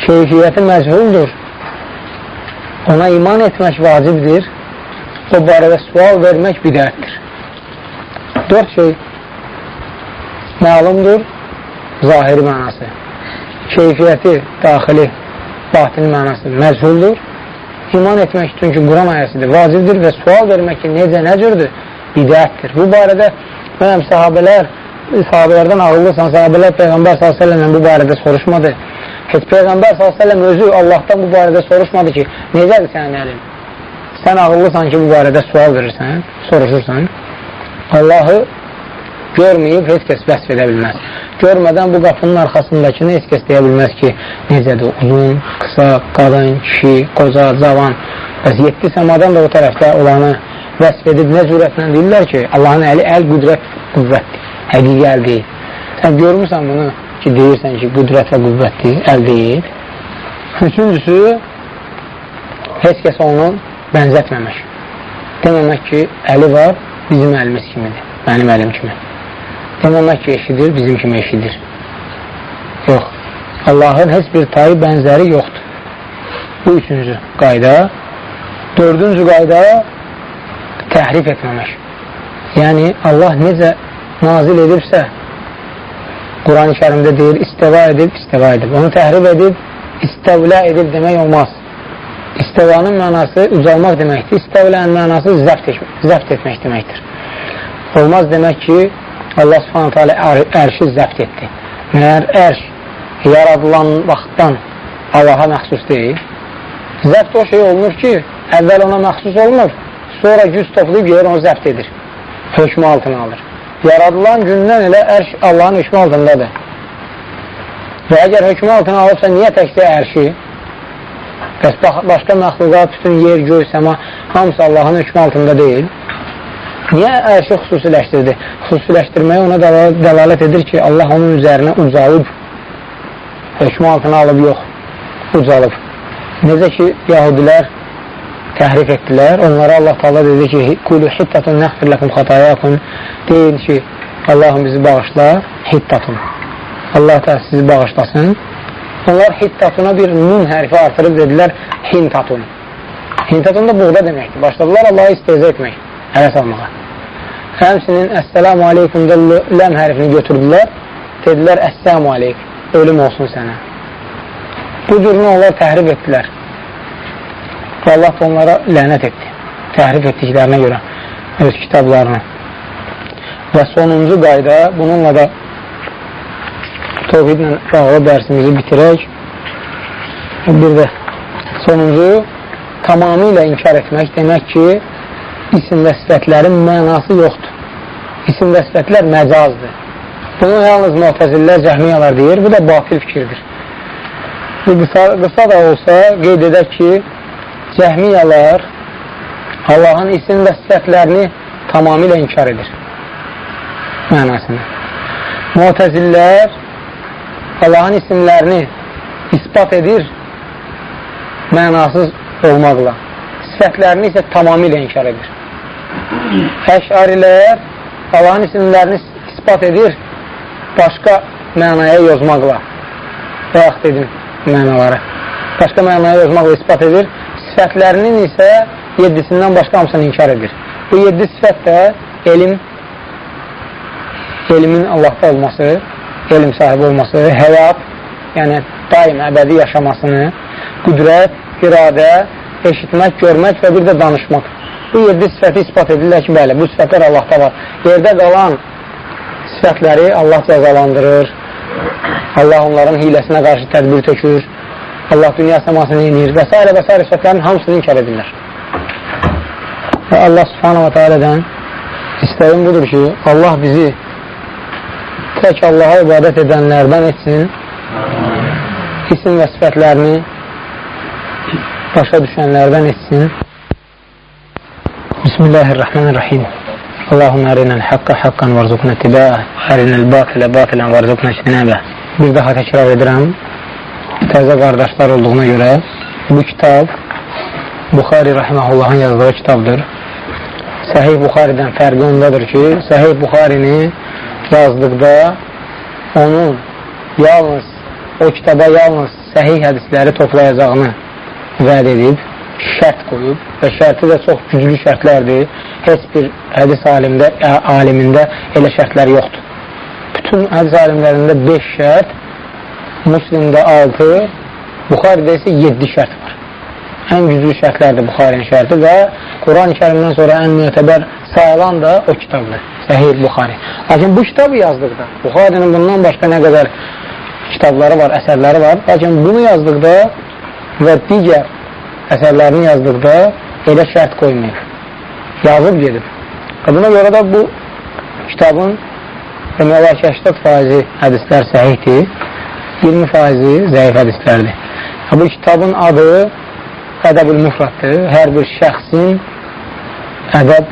Keyfiyyəti məzhuldur. Ona iman etmək vacibdir. O barədə sual vermək bidətdir. Dörd şey məlumdur, zahiri mənası. Keyfiyyəti, daxili, batini mənası məzhuldur. İman etmək üçün ki, Quran ayəsidir, vacibdir və sual vermək ki, necə, nə cürdür? Bidətdir. Bu barədə mənəm sahabələr, sahabələrdən ağıllısan, sahabələr Peyğəmbər s.ə.v bu barədə soruşmadı. Heç Peyğəmbər s.ə.v özü Allahdan bu barədə soruşmadı ki, necədir sənin əlin? Sən ağıllısan ki, bu barədə sual verirsən, soruşursan. Allahı görməyib heç kəs vəsf edə bilməz. Görmədən bu qapının arxasındakını heç kəs deyə bilməz ki, necədir, uzun, qısa, qadın, kişi, qoca, cavan. Bəs yetdi səmadan da o tərəfdə olanı vəsf edib nə cürətlə deyirlər ki, Allahın əli əl qüdrət qüvvətdir, həqiqi əl deyil. Sən görmürsən bunu ki, deyirsən ki, qüdrət və qüvvətdir, əl deyil. Üçüncüsü, heç kəs onu bənzətməmək. Deməmək ki, əli var, bizim əlimiz kimidir, mənim əlim kimi. Deməmək ki, eşidir, bizim kimi eşidir. Yox. Allahın heç bir tayı bənzəri yoxdur. Bu üçüncü qayda. Dördüncü qayda təhrif etməmək. Yəni, Allah necə nazil edibsə, Quran-ı kərimdə deyir, istəva edib, istəva edib. Onu təhrif edib, istəvlə edib demək olmaz. İstəvanın mənası ucalmaq deməkdir. İstəvlənin mənası zəft, zəft etmək deməkdir. Olmaz demək ki, Allah subhanətə alə ərşi zəft etdi. Məyər ərş yaradılan vaxtdan Allaha məxsus deyil. Zəft o şey olunur ki, əvvəl ona məxsus olmur, sonra güz toplayıb yer onu zəft edir. Hökmü altına alır. Yaradılan gündən elə ərş Allahın hökmü altındadır. Və əgər hökmü altına alıbsa, niyə təkcə ərşi? Bəs başqa məxluqat, bütün yer, göy, səma, hamısı Allahın hökmü altında deyil. Niyə ərşi xüsusiləşdirdi? Xüsusiləşdirməyə ona dəlalət edir ki, Allah onun üzərinə ucalıb, hökmü altına alıb yox, ucalıb. Necə ki, yahudilər təhrif etdilər. Onlara Allah Taala dedi ki, "Kulu hittatun nəğfir lakum xatayakum." Deyin ki, Allahım bizi bağışla, hittatun. Allah da sizi bağışlasın. Onlar hittatuna bir nun hərfi artırıb dedilər hintatun. Hintatun da buğda deməkdir. Başladılar Allahı isteyizə etmək, həvəs almağa. Həmsinin əssəlamu aleykumda ləm hərfini götürdülər. Dedilər əssəlamu aleyk, ölüm olsun sənə. Bu cürünü onlar təhrif etdilər. Və Allah onlara lənət etdi. Təhrif etdiklərinə görə öz kitablarını. Və sonuncu qayda, bununla da Tovhidlə bağlı dərsimizi bitirək. Bir də sonuncu tamamilə inkar etmək demək ki, isim və sifətlərin mənası yoxdur. İsim və sifətlər məcazdır. Bunu yalnız mütəzillər, cəhmiyalar deyir. Bu da batil fikirdir. Bu qısa, qısa da olsa qeyd edək ki, cəhmiyalar Allahın isim və sifətlərini tamamilə inkar edir. Mənasını. Muhtəzillər Allahın isimlərini ispat edir mənasız olmaqla. Sifətlərini isə tamamilə inkar edir. Əşarilər Allahın isimlərini ispat edir başqa mənaya yozmaqla. Bayaq dedim mənaları. Başqa mənaya yozmaqla ispat edir. Sifətlərinin isə yedisindən başqa hamısını inkar edir. Bu yedi sifət də elm, elmin Allahda olması, elm sahibi olması, həyat, yəni daim əbədi yaşamasını, qüdrət, iradə, eşitmək, görmək və bir də danışmaq. Bu yedi sifəti ispat edirlər ki, bəli, bu sifətlər Allahda var. Yerdə qalan sifətləri Allah cəzalandırır, Allah onların hiləsinə qarşı tədbir tökür, Allah dünya səmasını inir və s. və s. sifətlərin hamısını inkar edirlər. Və Allah subhanahu wa ta'alədən istəyim budur ki, Allah bizi tək Allaha ibadət edənlərdən etsin, isim və sifətlərini başa düşənlərdən etsin. Bismillahirrahmanirrahim. Allahumma arinal haqqa haqqan varzuqna ittiba'ah, arinal batilə batilən varzuqna ijtinabah. Bir daha təkrar edirəm. Təzə qardaşlar olduğuna görə bu kitab Buxari rahimehullahın yazdığı kitabdır. Səhih Buxaridən fərqi ondadır ki, Səhih Buxarini yazdıqda onun yalnız o kitaba yalnız səhih hədisləri toplayacağını vəd edib, şərt qoyub və şərti də çox güclü şərtlərdir. Heç bir hədis alimdə, alimində elə şərtlər yoxdur. Bütün hədis alimlərində 5 şərt, Müslimdə 6, Buxaridə isə 7 şərt var. Ən güclü şərtlərdir Buxarinin şərti və Quran-ı kərimdən sonra ən müətəbər sayılan da o kitabdır, Səhih Buxari. Lakin bu kitabı yazdıqda, Buxarinin bundan başqa nə qədər kitabları var, əsərləri var. Lakin bunu yazdıqda və digər əsərlərini yazdıqda elə şərt qoymayıb. Yazıb gedib. Buna görə də bu kitabın demək olar ki, 80% hədislər səhihdir, 20% zəif hədislərdir. Bu kitabın adı ədəb-ül müfraddır. Hər bir şəxsin ədəb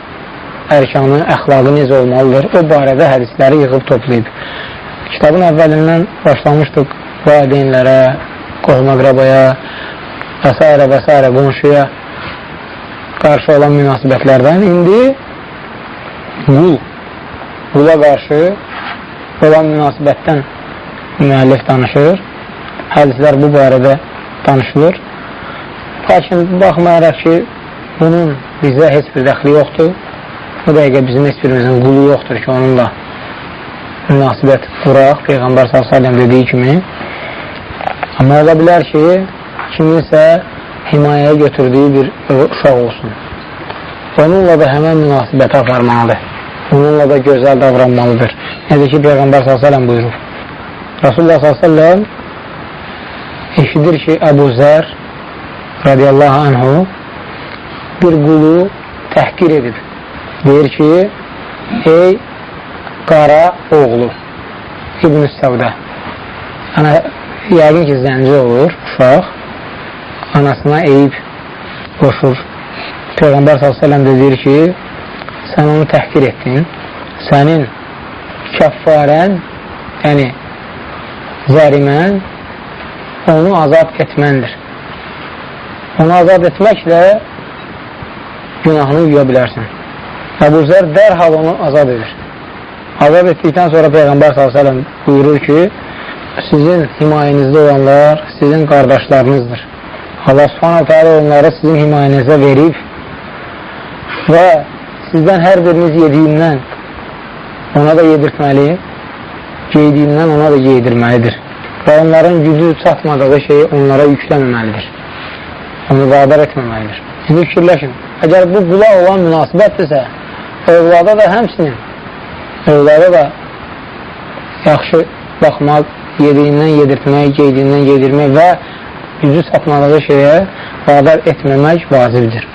ərkanı, əxlaqı necə olmalıdır, o barədə hədisləri yığıb toplayıb. Kitabın əvvəlindən başlamışdıq valideynlərə, qohum-əqrabaya və s. və s. qonşuya qarşı olan münasibətlərdən indi qul, qula qarşı olan münasibətdən müəllif danışır. Hədislər bu barədə danışılır. Lakin baxmayaraq ki, bunun bizə heç bir dəxli yoxdur. Bu dəqiqə bizim heç birimizin qulu yoxdur ki, onunla münasibət quraq, Peyğəmbər s.ə.v dediyi kimi. Amma ola bilər ki, kiminsə himayəyə götürdüyü bir uşaq olsun. Onunla da həmən münasibəti aparmalıdır. Onunla da gözəl davranmalıdır. Nədir ki, Peyğəmbər s.ə.v buyurur. Rasulullah s.ə.v eşidir ki, Əbu Zər radiyallahu anhu bir qulu təhqir edib. Deyir ki, ey qara oğlu İbn-i Səvdə ana, yəqin ki, zənci olur uşaq anasına eyib qoşur Peyğəmbər s.ə.v də deyir ki sən onu təhqir etdin. Sənin kəffarən yəni zərimən onu azad etməndir. Onu azad etməklə günahını yuya bilərsən. Əbu Zər dərhal onu azad edir. Azad etdikdən sonra Peyğəmbər s.ə.v buyurur ki sizin himayənizdə olanlar sizin qardaşlarınızdır Allah subhanahu teala onları sizin himayənizə verib və sizdən hər biriniz yediyindən ona da yedirtməli geydiyindən ona da geydirməlidir və onların gücü çatmadığı şeyi onlara yükləməməlidir onu qadar etməməlidir sizi fikirləşin. Əgər bu qula olan münasibətdirsə övlada da həmsinin övlada da yaxşı baxmaq yediyindən yedirtmək, geydiyindən yedirmək və gücü çatmadığı şeyə qadar etməmək vacibdir.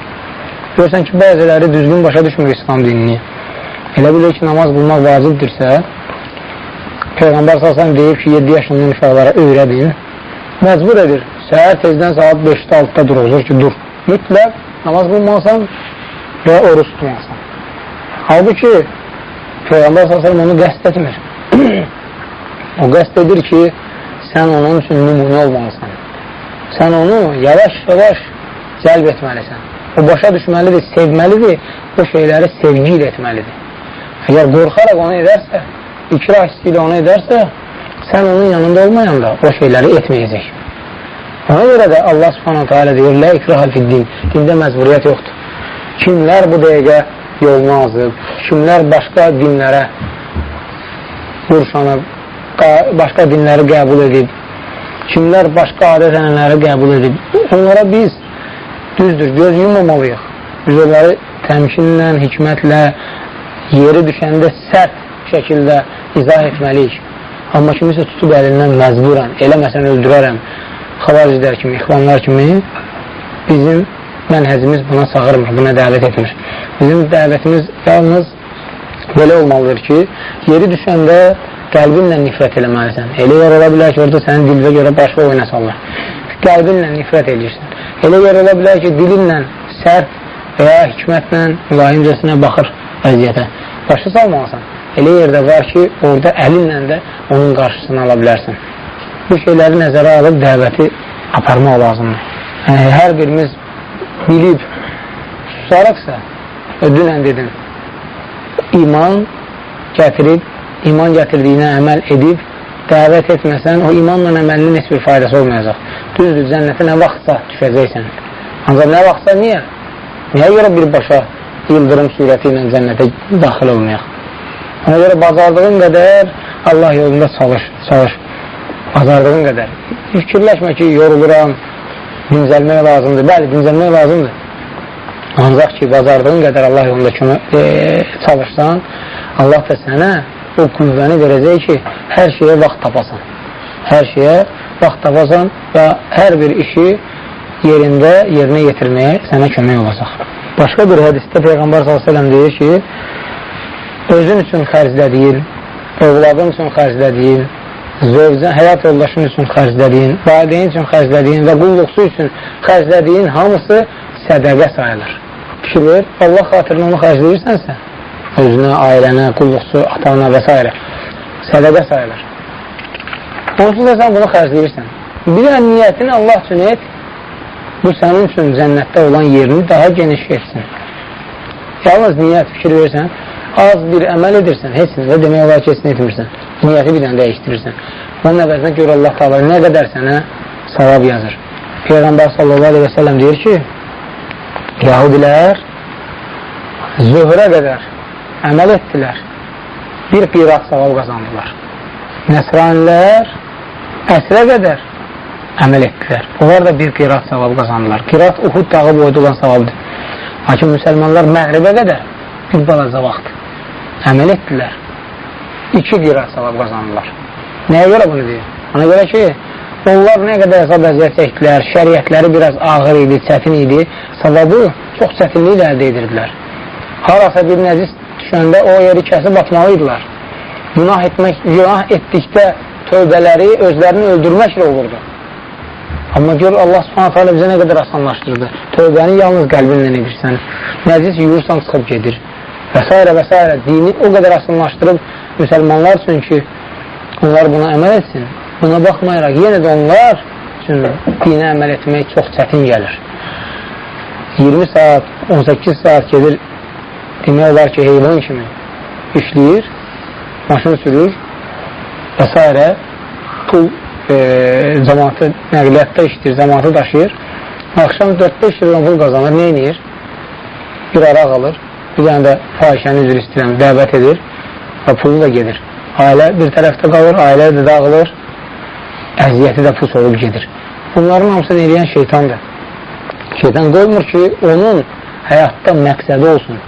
Görsən ki, bəziləri düzgün başa düşmür İslam dinini. Elə bilir ki, namaz qılmaq vacibdirsə, Peyğəmbər s.ə.v deyib ki, 7 yaşından uşaqlara öyrədin, məcbur edir. Səhər tezdən saat 5-də 6-da durulur ki, dur. Mütləq namaz qılmalısan və oruç tutmalısan. Halbuki Peyğəmbər s.ə.v onu qəst etmir. o qəst edir ki, sən onun üçün nümunə olmalısan. Sən onu yavaş-yavaş cəlb etməlisən. O başa düşməlidir, sevməlidir, bu şeyləri sevgi ilə etməlidir. Əgər qorxaraq onu edərsə, ikrah hissi ilə onu edərsə, sən onun yanında olmayanda o şeyləri etməyəcək. Ona görə də Allah subhanahu teala deyir, Lə ikrahə fiddin, dində məcburiyyət yoxdur. Kimlər bu dəqiqə yolunu azıb, kimlər başqa dinlərə qurşanıb, başqa dinləri qəbul edib, kimlər başqa adət-ənənləri qəbul edib, onlara biz düzdür, göz yummamalıyıq. Biz onları təmkinlə, hikmətlə, yeri düşəndə sərt şəkildə izah etməliyik. Amma kimisə tutub əlindən məcburan, eləməsən öldürərəm, xavariclər kimi, ixvanlar kimi bizim mənhəzimiz buna çağırmır, buna dəvət etmir. Bizim dəvətimiz yalnız belə olmalıdır ki, yeri düşəndə qəlbinlə nifrət eləməlisən. Elə yer ola bilər ki, orada sənin dilinə görə başqa oynasanlar. Qəlbinlə nifrət edirsən. Elə yer ola bilər ki, dilinlə sərt və ya hikmətlə mülayimcəsinə baxır vəziyyətə. Başa salmalısan. Elə yerdə var ki, orada əlinlə də onun qarşısını ala bilərsən. Bu şeyləri nəzərə alıb dəvəti aparmaq lazımdır. Yəni, hər birimiz bilib susaraqsa, dünən dedim, iman gətirib, iman gətirdiyinə əməl edib, dəvət etməsən, o imanla əməlinin heç bir faydası olmayacaq. Düzdür, cənnətə nə vaxtsa düşəcəksən. Ancaq nə vaxtsa niyə? Niyə görə birbaşa yıldırım surəti ilə cənnətə daxil olmayaq? Ona görə bazardığın qədər Allah yolunda çalış, çalış. Bazardığın qədər. Fikirləşmə ki, yoruluram, dincəlmək lazımdır. Bəli, dincəlmək lazımdır. Ancaq ki, bazardığın qədər Allah yolunda kömə, e, çalışsan, Allah da sənə o qüvvəni verəcək ki, hər şeyə vaxt tapasan. Hər şeyə vaxt tapasan və hər bir işi yerində yerinə yetirməyə sənə kömək olacaq. Başqa bir hədisdə Peyğəmbər s.ə.v deyir ki, özün üçün xərclədiyin, övladın üçün xərclədiyin, zövcən, həyat yoldaşın üçün xərclədiyin, valideyn üçün xərclədiyin və qulluqsu üçün xərclədiyin hamısı sədəqə sayılır. Fikir ver, Allah xatirinə onu xərcləyirsənsə, özünə, ailənə, qulluqsu, atana və s. sədəqə sayılır. Onsuz da sən bunu xərcləyirsən. Bir də niyyətini Allah üçün et, bu sənin üçün cənnətdə olan yerini daha geniş etsin. Yalnız niyyət fikir versən, az bir əməl edirsən, heç də demək olar ki, heç nə etmirsən. Niyyəti bir dənə dəyişdirirsən. Onun əvəzinə görə Allah taala nə qədər sənə savab yazır. Peyğəmbər sallallahu aleyhi və səlləm deyir ki, Yahudilər zöhrə qədər əməl etdilər. Bir qirat savab qazandılar. Nəsranilər əsrə qədər əməl etdilər. Onlar da bir qirat savab qazandılar. Qirat Uhud dağı boyda olan savabdır. Lakin müsəlmanlar məğribə qədər bir balaca vaxt əməl etdilər. İki qirat savab qazandılar. Nəyə görə bunu deyir? Ona görə ki, onlar nə qədər əzab əziyyət çəkdilər, şəriətləri biraz ağır idi, çətin idi, savabı çox çətinliklə əldə edirdilər. Harasa bir nəcis düşəndə o yeri kəsib atmalıydılar. Günah etmək, günah etdikdə tövbələri özlərini öldürməklə olurdu. Amma gör Allah subhanətə alə bizə nə qədər asanlaşdırdı. Tövbəni yalnız qəlbinlə edirsən. Nəcis yuyursan çıxıb gedir. Və s. və s. Dini o qədər asanlaşdırıb müsəlmanlar üçün ki, onlar buna əməl etsin. Buna baxmayaraq, yenə də onlar üçün dinə əməl etmək çox çətin gəlir. 20 saat, 18 saat gedir demək olar ki, heyvan kimi işləyir, maşın sürür və s. pul e, cəmatı nəqliyyatda işləyir, cəmatı daşıyır. Axşam 4-5 lirə pul qazanır, nə edir? Bir araq alır, bir dənə də fahişəni üzr istəyirəm, dəvət edir və pulu da gedir. Ailə bir tərəfdə qalır, ailə də dağılır, əziyyəti də pus olub gedir. Bunların hamısını eləyən şeytandır. Şeytan qoymur ki, onun həyatda məqsədi olsun.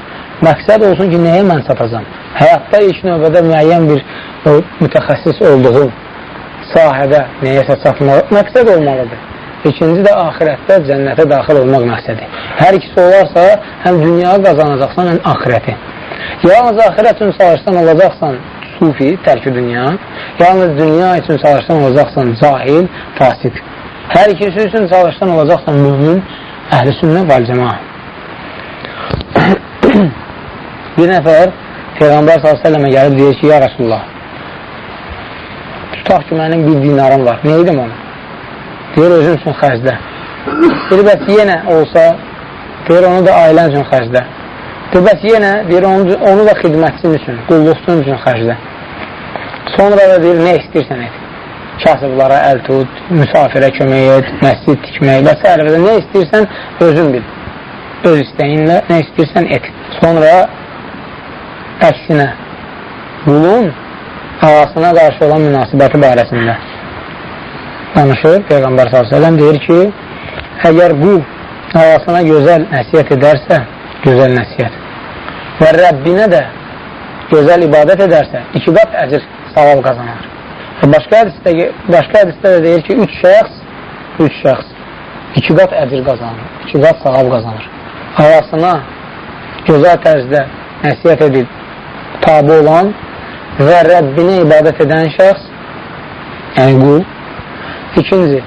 Məqsəd olsun ki, nəyə mən satacam? Həyatda ilk növbədə müəyyən bir o, mütəxəssis olduğum sahədə nəyəsə satmaq məqsəd olmalıdır. İkinci də axirətdə cənnətə daxil olmaq məqsədi. Hər ikisi olarsa, həm dünyaya qazanacaqsan, həm axirəti. Yalnız axirət üçün çalışsan olacaqsan sufi, tərki dünya. Yalnız dünya üçün çalışsan olacaqsan cahil, fasid. Hər ikisi üçün çalışsan olacaqsan mümin, əhl-i sünnə vəl-cəma. Bir nəfər Peyğəmbər s.ə.və gəlib deyir ki, ya Rasulullah, tutaq ki, mənim bir dinarım var, nə edim onu? Deyir, özün üçün xərclə. Deyir, bəs yenə olsa, deyir, onu da ailən üçün xərclə. Deyir, bəs yenə, deyir, onu, onu da xidmətçin üçün, qulluqsun üçün xərclə. Sonra da deyir, nə istəyirsən et. Kasıblara əl tut, müsafirə kömək et, məscid tikmək və s. nə istəyirsən, özün bil. Öz istəyinlə nə istəyirsən et. Sonra əksinə qulun ağasına qarşı olan münasibəti barəsində danışır. Peyğəmbər s.ə.v deyir ki, əgər qul ağasına gözəl nəsiyyət edərsə, gözəl nəsiyyət və Rəbbinə də gözəl ibadət edərsə, iki qat əcr savab qazanar. Və başqa hədisdə, başqa hədisdə də deyir ki, üç şəxs, üç şəxs iki qat əcr qazanır, iki qat savab qazanır. Ağasına gözəl tərzdə nəsiyyət edib, tabi olan və Rəbbinə ibadət edən şəxs, yəni qul. İkinci,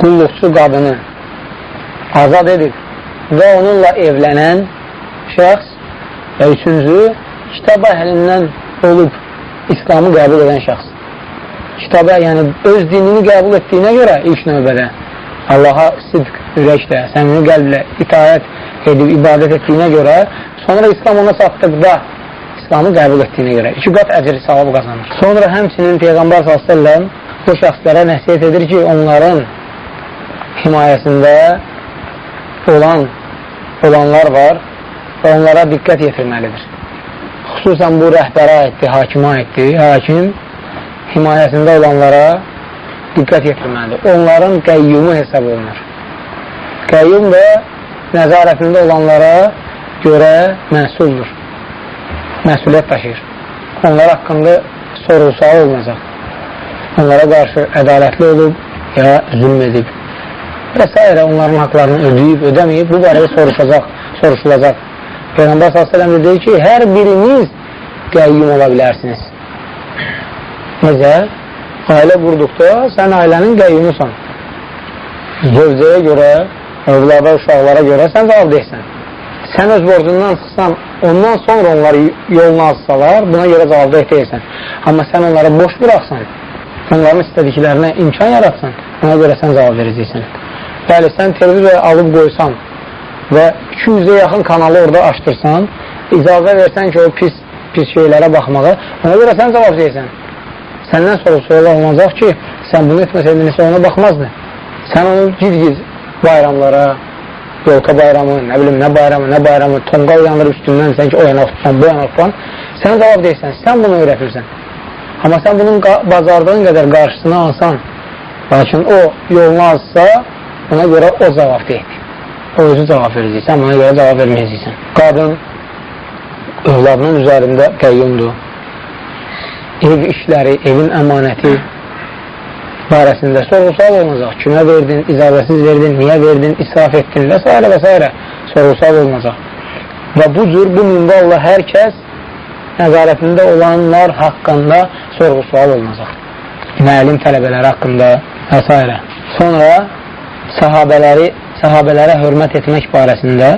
qulluqçu qadını azad edib və onunla evlənən şəxs və üçüncü, kitab əhlindən olub İslamı qəbul edən şəxs. Kitaba, yəni öz dinini qəbul etdiyinə görə ilk növbədə Allaha sidq ürəklə, səmimi qəlblə itaət edib ibadət etdiyinə görə sonra İslam ona çatdıqda İslamı qəbul etdiyinə görə iki qat əcri savab qazanır. Sonra həmçinin Peyğəmbər s.ə.v bu şəxslərə nəsiyyət edir ki, onların himayəsində olan olanlar var və onlara diqqət yetirməlidir. Xüsusən bu rəhbərə aiddir, hakimə aiddir. Hakim himayəsində olanlara diqqət yetirməlidir. Onların qəyyumu hesab olunur. Qəyyum da nəzarətində olanlara görə məsuldur. Məsuliyyət daşıyır. Onlar haqqında sorğu-sual olunacaq. Onlara qarşı ədalətli olub ya zülm edib və s. onların haqlarını ödəyib, ödəməyib, bu barədə soruşacaq, soruşulacaq. Peyğəmbər s.ə.v deyir ki, hər biriniz qəyyum ola bilərsiniz. Necə? Ailə qurduqda sən ailənin qəyyumusan. Zövcəyə görə, övlada, uşaqlara görə sən cavab deyirsən. Sən öz borcundan çıxsan, ondan sonra onları yoluna azsalar, buna görə cavab deyirsən. Amma sən onları boş bıraxsan, onların istədiklərinə imkan yaratsan, ona görə sən cavab verəcəksən. Bəli, sən televizor alıb qoysan və 200-ə yaxın kanalı orada açdırsan, icazə versən ki, o pis, pis şeylərə baxmağa, ona görə sən cavab deyirsən. Səndən sonra sorular olacaq ki, sən bunu etməsəydin, ona baxmazdı. Sən onu gid-gid bayramlara, yolka bayramı, nə bilim, nə bayramı, nə bayramı, tonqal yanır üstündən, sən ki, o yana tutan, bu yana tutan, sən cavab deyirsən, sən bunu öyrətirsən. Amma sən bunun bacardığın qədər qarşısını alsan, lakin o yolunu azsa, ona görə o cavab deyil. O özü cavab verəcəksən, ona görə cavab verməyəcəksən. Qadın övladının üzərində qəyyumdur. Ev işləri, evin əmanəti, barəsində sorğu-sual olunacaq. Kimə verdin, icazəsiz verdin, niyə verdin, israf etdin və s. və s. sorğu-sual olunacaq. Və bu cür bu minvalla hər kəs nəzarətində olanlar haqqında sorğu-sual olunacaq. Müəllim tələbələri haqqında və s. Sonra sahabələri, sahabələrə hörmət etmək barəsində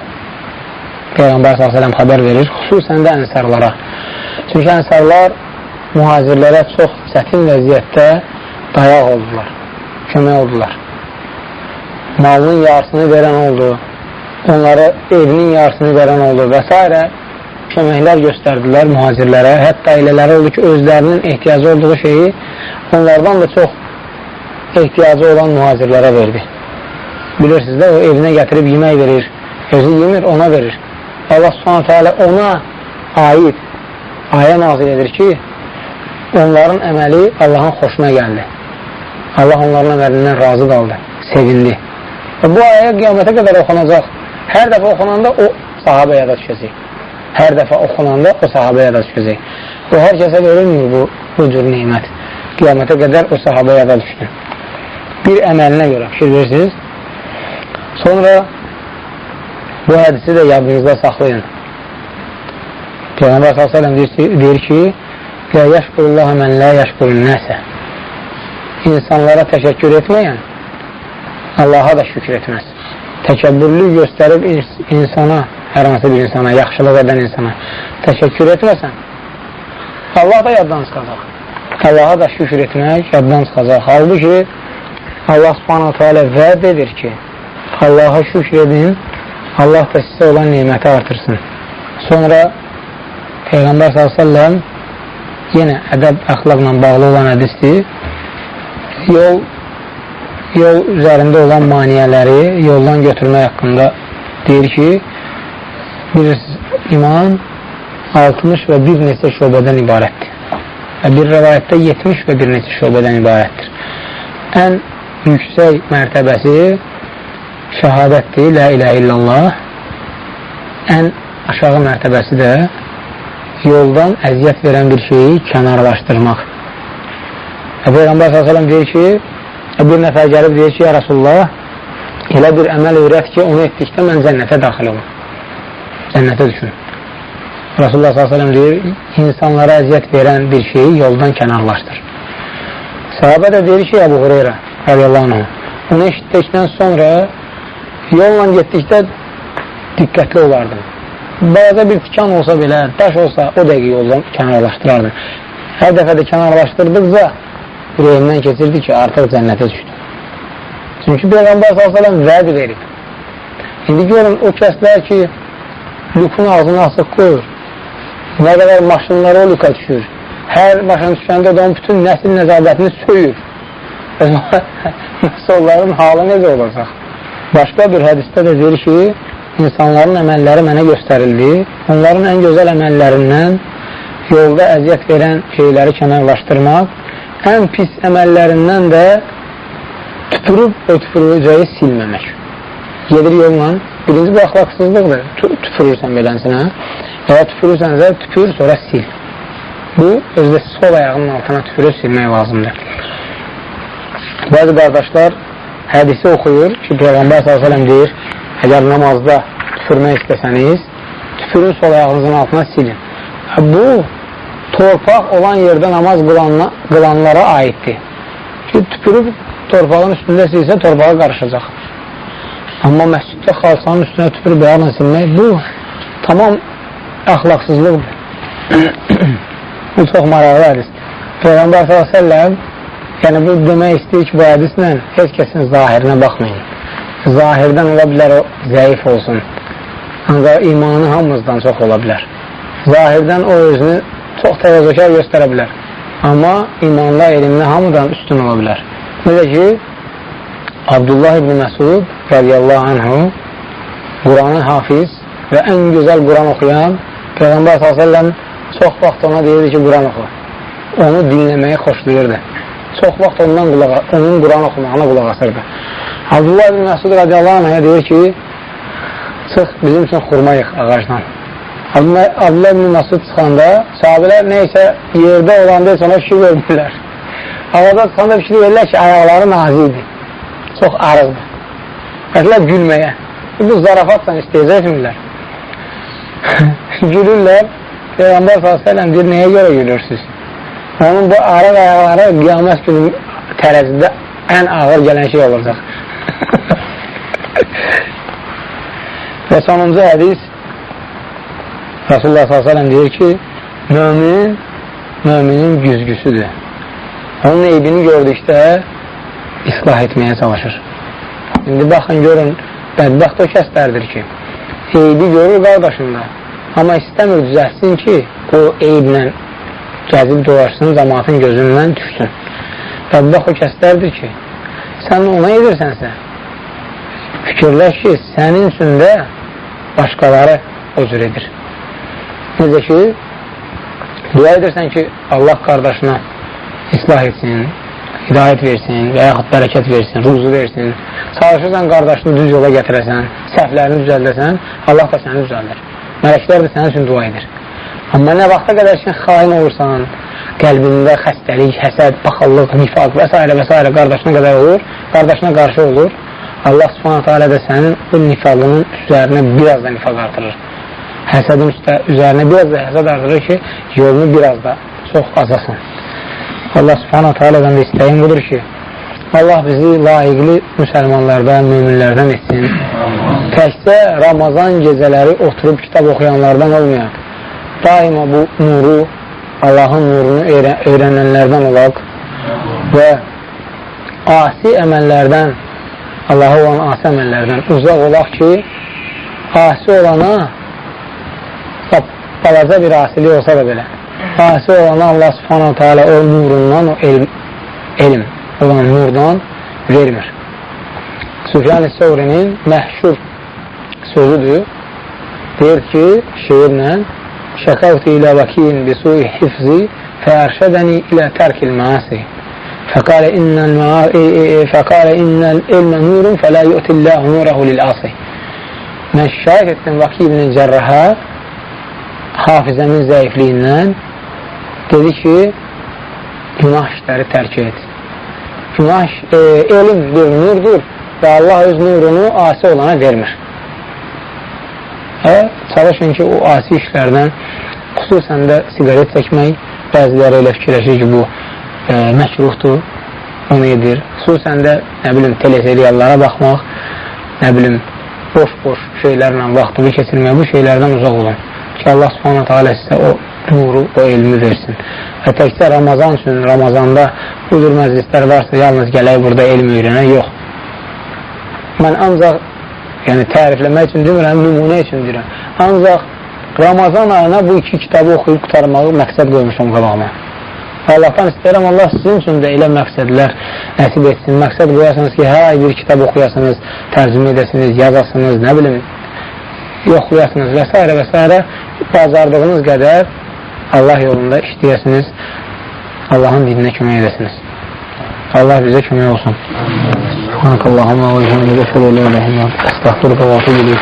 Peyğəmbər s.ə.v xəbər verir, xüsusən də ənsarlara. Çünki ənsarlar mühazirlərə çox çətin vəziyyətdə dayaq oldular, kömək oldular. Malının yarısını verən oldu, onlara evinin yarısını verən oldu və s. köməklər göstərdilər mühacirlərə. Hətta elələri oldu ki, özlərinin ehtiyacı olduğu şeyi onlardan da çox ehtiyacı olan mühacirlərə verdi. Bilirsiniz də, o evinə gətirib yemək verir, özü yemir, ona verir. Allah alə ona aid ayə nazil edir ki, onların əməli Allahın xoşuna gəldi. Allah onların əməlindən razı qaldı, sevindi. Və bu ayə qiyamətə qədər oxunacaq. Hər dəfə oxunanda o sahabə yada düşəcək. Hər dəfə oxunanda o sahabə yada düşəcək. Bu, hər kəsə verilmir bu, bu cür neymət. Qiyamətə qədər o sahabə yada düşdü. Bir əməlinə görə fikir verirsiniz. Sonra bu hədisi də yadınızda saxlayın. Peyğəmbər s.ə.v deyir ki, Lə yəşkurullaha mən lə yəşkurun nəsə insanlara təşəkkür etməyən Allaha da şükür etməz. Təkəbbürlü göstərib insana, hər hansı bir insana, yaxşılıq edən insana təşəkkür etməsən, Allah da yaddan çıxacaq. Allaha da şükür etmək yaddan çıxacaq. Halbuki Allah subhanətə alə vəd edir ki, Allaha şükür edin, Allah da sizə olan neyməti artırsın. Sonra Peyğəmbər s.ə.v yenə ədəb əxlaqla bağlı olan hədisdir yol yol üzərində olan maniyələri yoldan götürmək haqqında deyir ki, bir iman 60 və bir neçə şöbədən ibarətdir. Və bir rəvayətdə 70 və bir neçə şöbədən ibarətdir. Ən yüksək mərtəbəsi şəhadətdir, la ilə illallah. Ən aşağı mərtəbəsi də yoldan əziyyət verən bir şeyi kənarlaşdırmaq. Peyğəmbər s.ə.v deyir ki, bir nəfər gəlib deyir ki, ya Rasulullah, elə bir əməl öyrət ki, onu etdikdə mən cənnətə daxil olum. Cənnətə düşün. Rasulullah s.ə.v deyir, insanlara əziyyət verən bir şeyi yoldan kənarlaşdır. Sahabə də deyir ki, Əbu Hureyra, radiyallahu anh, onu eşitdikdən sonra yolla getdikdə diqqətli olardım. Balaca bir tikan olsa belə, daş olsa o dəqiqə yoldan kənarlaşdırardım. Hər dəfə də kənarlaşdırdıqca ürəyimdən keçirdi ki, artıq cənnətə düşdüm. Çünki Peyğəmbər s.ə.v vəd verib. İndi görün o kəslər ki, lükün ağzını açıq qoyur. Nə qədər maşınlara o lüka düşür. Hər maşın düşəndə də onun bütün nəsil nəzabətini söyür. onların halı necə olacaq? Başqa bir hədisdə də deyir ki, insanların əməlləri mənə göstərildi. Onların ən gözəl əməllərindən yolda əziyyət verən şeyləri kənarlaşdırmaq, ən pis əməllərindən də tüpürüb o tüpürücəyi silməmək. Gedir yolla, birinci bu axlaqsızlıqdır, tüpürürsən belənsinə, və tüpürürsənsə tüpür, sonra sil. Bu, özdə sol ayağının altına tüpürüb silmək lazımdır. Bəzi qardaşlar hədisi oxuyur ki, Peyğəmbər s.ə.v deyir, əgər namazda tüpürmək istəsəniz, tüpürün sol ayağınızın altına silin. Bu, torpaq olan yerdə namaz qılanla, qılanlara aiddir. Ki, tüpürüb torpağın üstündə silsə, torpağa qarışacaq. Amma məsciddə xalsanın üstünə tüpürüb ayaqla silmək, bu tamam əxlaqsızlıqdır. bu çox maraqlı hədisdir. Peyğəmbər s.ə.v Yəni, bu demək istəyir ki, bu hədislə heç kəsin zahirinə baxmayın. Zahirdən ola bilər o zəif olsun. Ancaq imanı hamımızdan çox ola bilər. Zahirdən o özünü çox təvəzzəkar göstərə bilər. Amma imanla, elmlə hamıdan üstün ola bilər. Necə ki, Abdullah ibn Məsud radiyallahu anhu Quranı hafiz və ən gözəl Quran oxuyan Peyğəmbər s.ə.v çox vaxt ona deyirdi ki, Quran oxu. Onu dinləməyi xoşlayırdı çox vaxt ondan qulaq, onun Quran oxumağına qulaq asırdı. Abdullah ibn Məsud radiyallahu anhaya deyir ki, çıx bizim üçün xurma yıx ağacdan. Abdullah ibn Məsud çıxanda sahabələr neysə yerdə olanda heç ona fikir vermirlər. Havada çıxanda fikir verirlər ki, ayaqları nazikdir. Çox arıqdır. Ətlər gülməyə. Bu zarafatla isteyəcək etmirlər. Gülürlər. Peyğəmbər s.ə.v deyir, nəyə görə gülürsünüz? Onun bu araq ayaqları qiyamət günü tərəzində ən ağır gələn şey olacaq. Və sonuncu hədis Rasulullah s.ə.v deyir ki, mömin müminin güzgüsüdür. Onun eybini gördükdə islah etməyə çalışır. İndi baxın, görün, bədbəxt o kəslərdir ki, eybi görür qardaşında, amma istəmir düzəlsin ki, o eyblə gəzib dolaşsın, cəmatın gözündən düşsün. Bədbəx o kəslərdir ki, sən ona edirsənsə, fikirləş ki, sənin üçün də başqaları o cür edir. Necə ki, dua edirsən ki, Allah qardaşına islah etsin, hidayət versin və yaxud bərəkət versin, ruzu versin. Çalışırsan qardaşını düz yola gətirəsən, səhvlərini düzəldəsən, Allah da səni düzəldir. Mələklər də sənin üçün dua edir. Amma nə vaxta qədər ki, xain olursan, qəlbində xəstəlik, həsəd, baxallıq, nifaq və s. və s. qardaşına qədər olur, qardaşına qarşı olur. Allah subhanətə alə də sənin bu nifaqının üzərinə biraz da nifaq artırır. Həsədin üstə, üzərinə biraz da həsəd artırır ki, yolunu biraz da çox azasın. Allah subhanətə alədən də istəyim budur ki, Allah bizi layiqli müsəlmanlardan, müminlərdən etsin. Təkcə Ramazan gecələri oturub kitab oxuyanlardan olmayan, daima bu nuru, Allahın nurunu öyrənənlərdən olaq və asi əməllərdən, Allaha olan asi əməllərdən uzaq olaq ki, asi olana balaca bir asilik olsa da belə, asi olana Allah subhanahu teala o nurundan, o elm, elm olan nurdan vermir. Süfyan-ı Səvrinin məhşur sözüdür. Deyir ki, şeirlə شكوت إلى وكيل بسوء حفظي فأرشدني إلى ترك المعاصي فقال إن المعا... فقال إن العلم نور فلا يؤتي الله نوره للعاصي Mən şikayət etdim Vaki ibn Cərraha hafizəmin zəifliyindən dedi ki, günah işləri tərk et. Günah, e, elm bir nurdur və Allah öz nurunu asi olana vermir. Və çalışın ki, o asi işlərdən xüsusən də sigaret çəkmək, bəziləri elə fikirləşir ki, bu e, məkruhdur, onu edir. Xüsusən də, nə bilim, teleseriallara baxmaq, nə bilim, boş-boş şeylərlə vaxtını keçirməyə, bu şeylərdən uzaq olun ki, Allah subhanətə alə sizə o nuru, o elmi versin. Və təkcə Ramazan üçün, Ramazanda bu cür məclislər varsa, yalnız gələk burada elm öyrənə, yox. Mən ancaq, yəni tərifləmək üçün demirəm, nümunə üçün deyirəm. Ancaq Ramazan ayına bu iki kitabı oxuyub qutarmağı məqsəd qoymuşam qabağıma. Allahdan istəyirəm, Allah sizin üçün də elə məqsədlər nəsib etsin. Məqsəd qoyasınız ki, hər bir kitab oxuyasınız, tərcümə edəsiniz, yazasınız, nə bilim, yoxlayasınız və s. və s. Bacardığınız qədər Allah yolunda işləyəsiniz, Allahın dininə kömək edəsiniz. Allah bizə kömək olsun. Subhanakallahumma və bihamdika əşhadu an la ilaha illa ente əstəğfiruka və etûbü ileyk.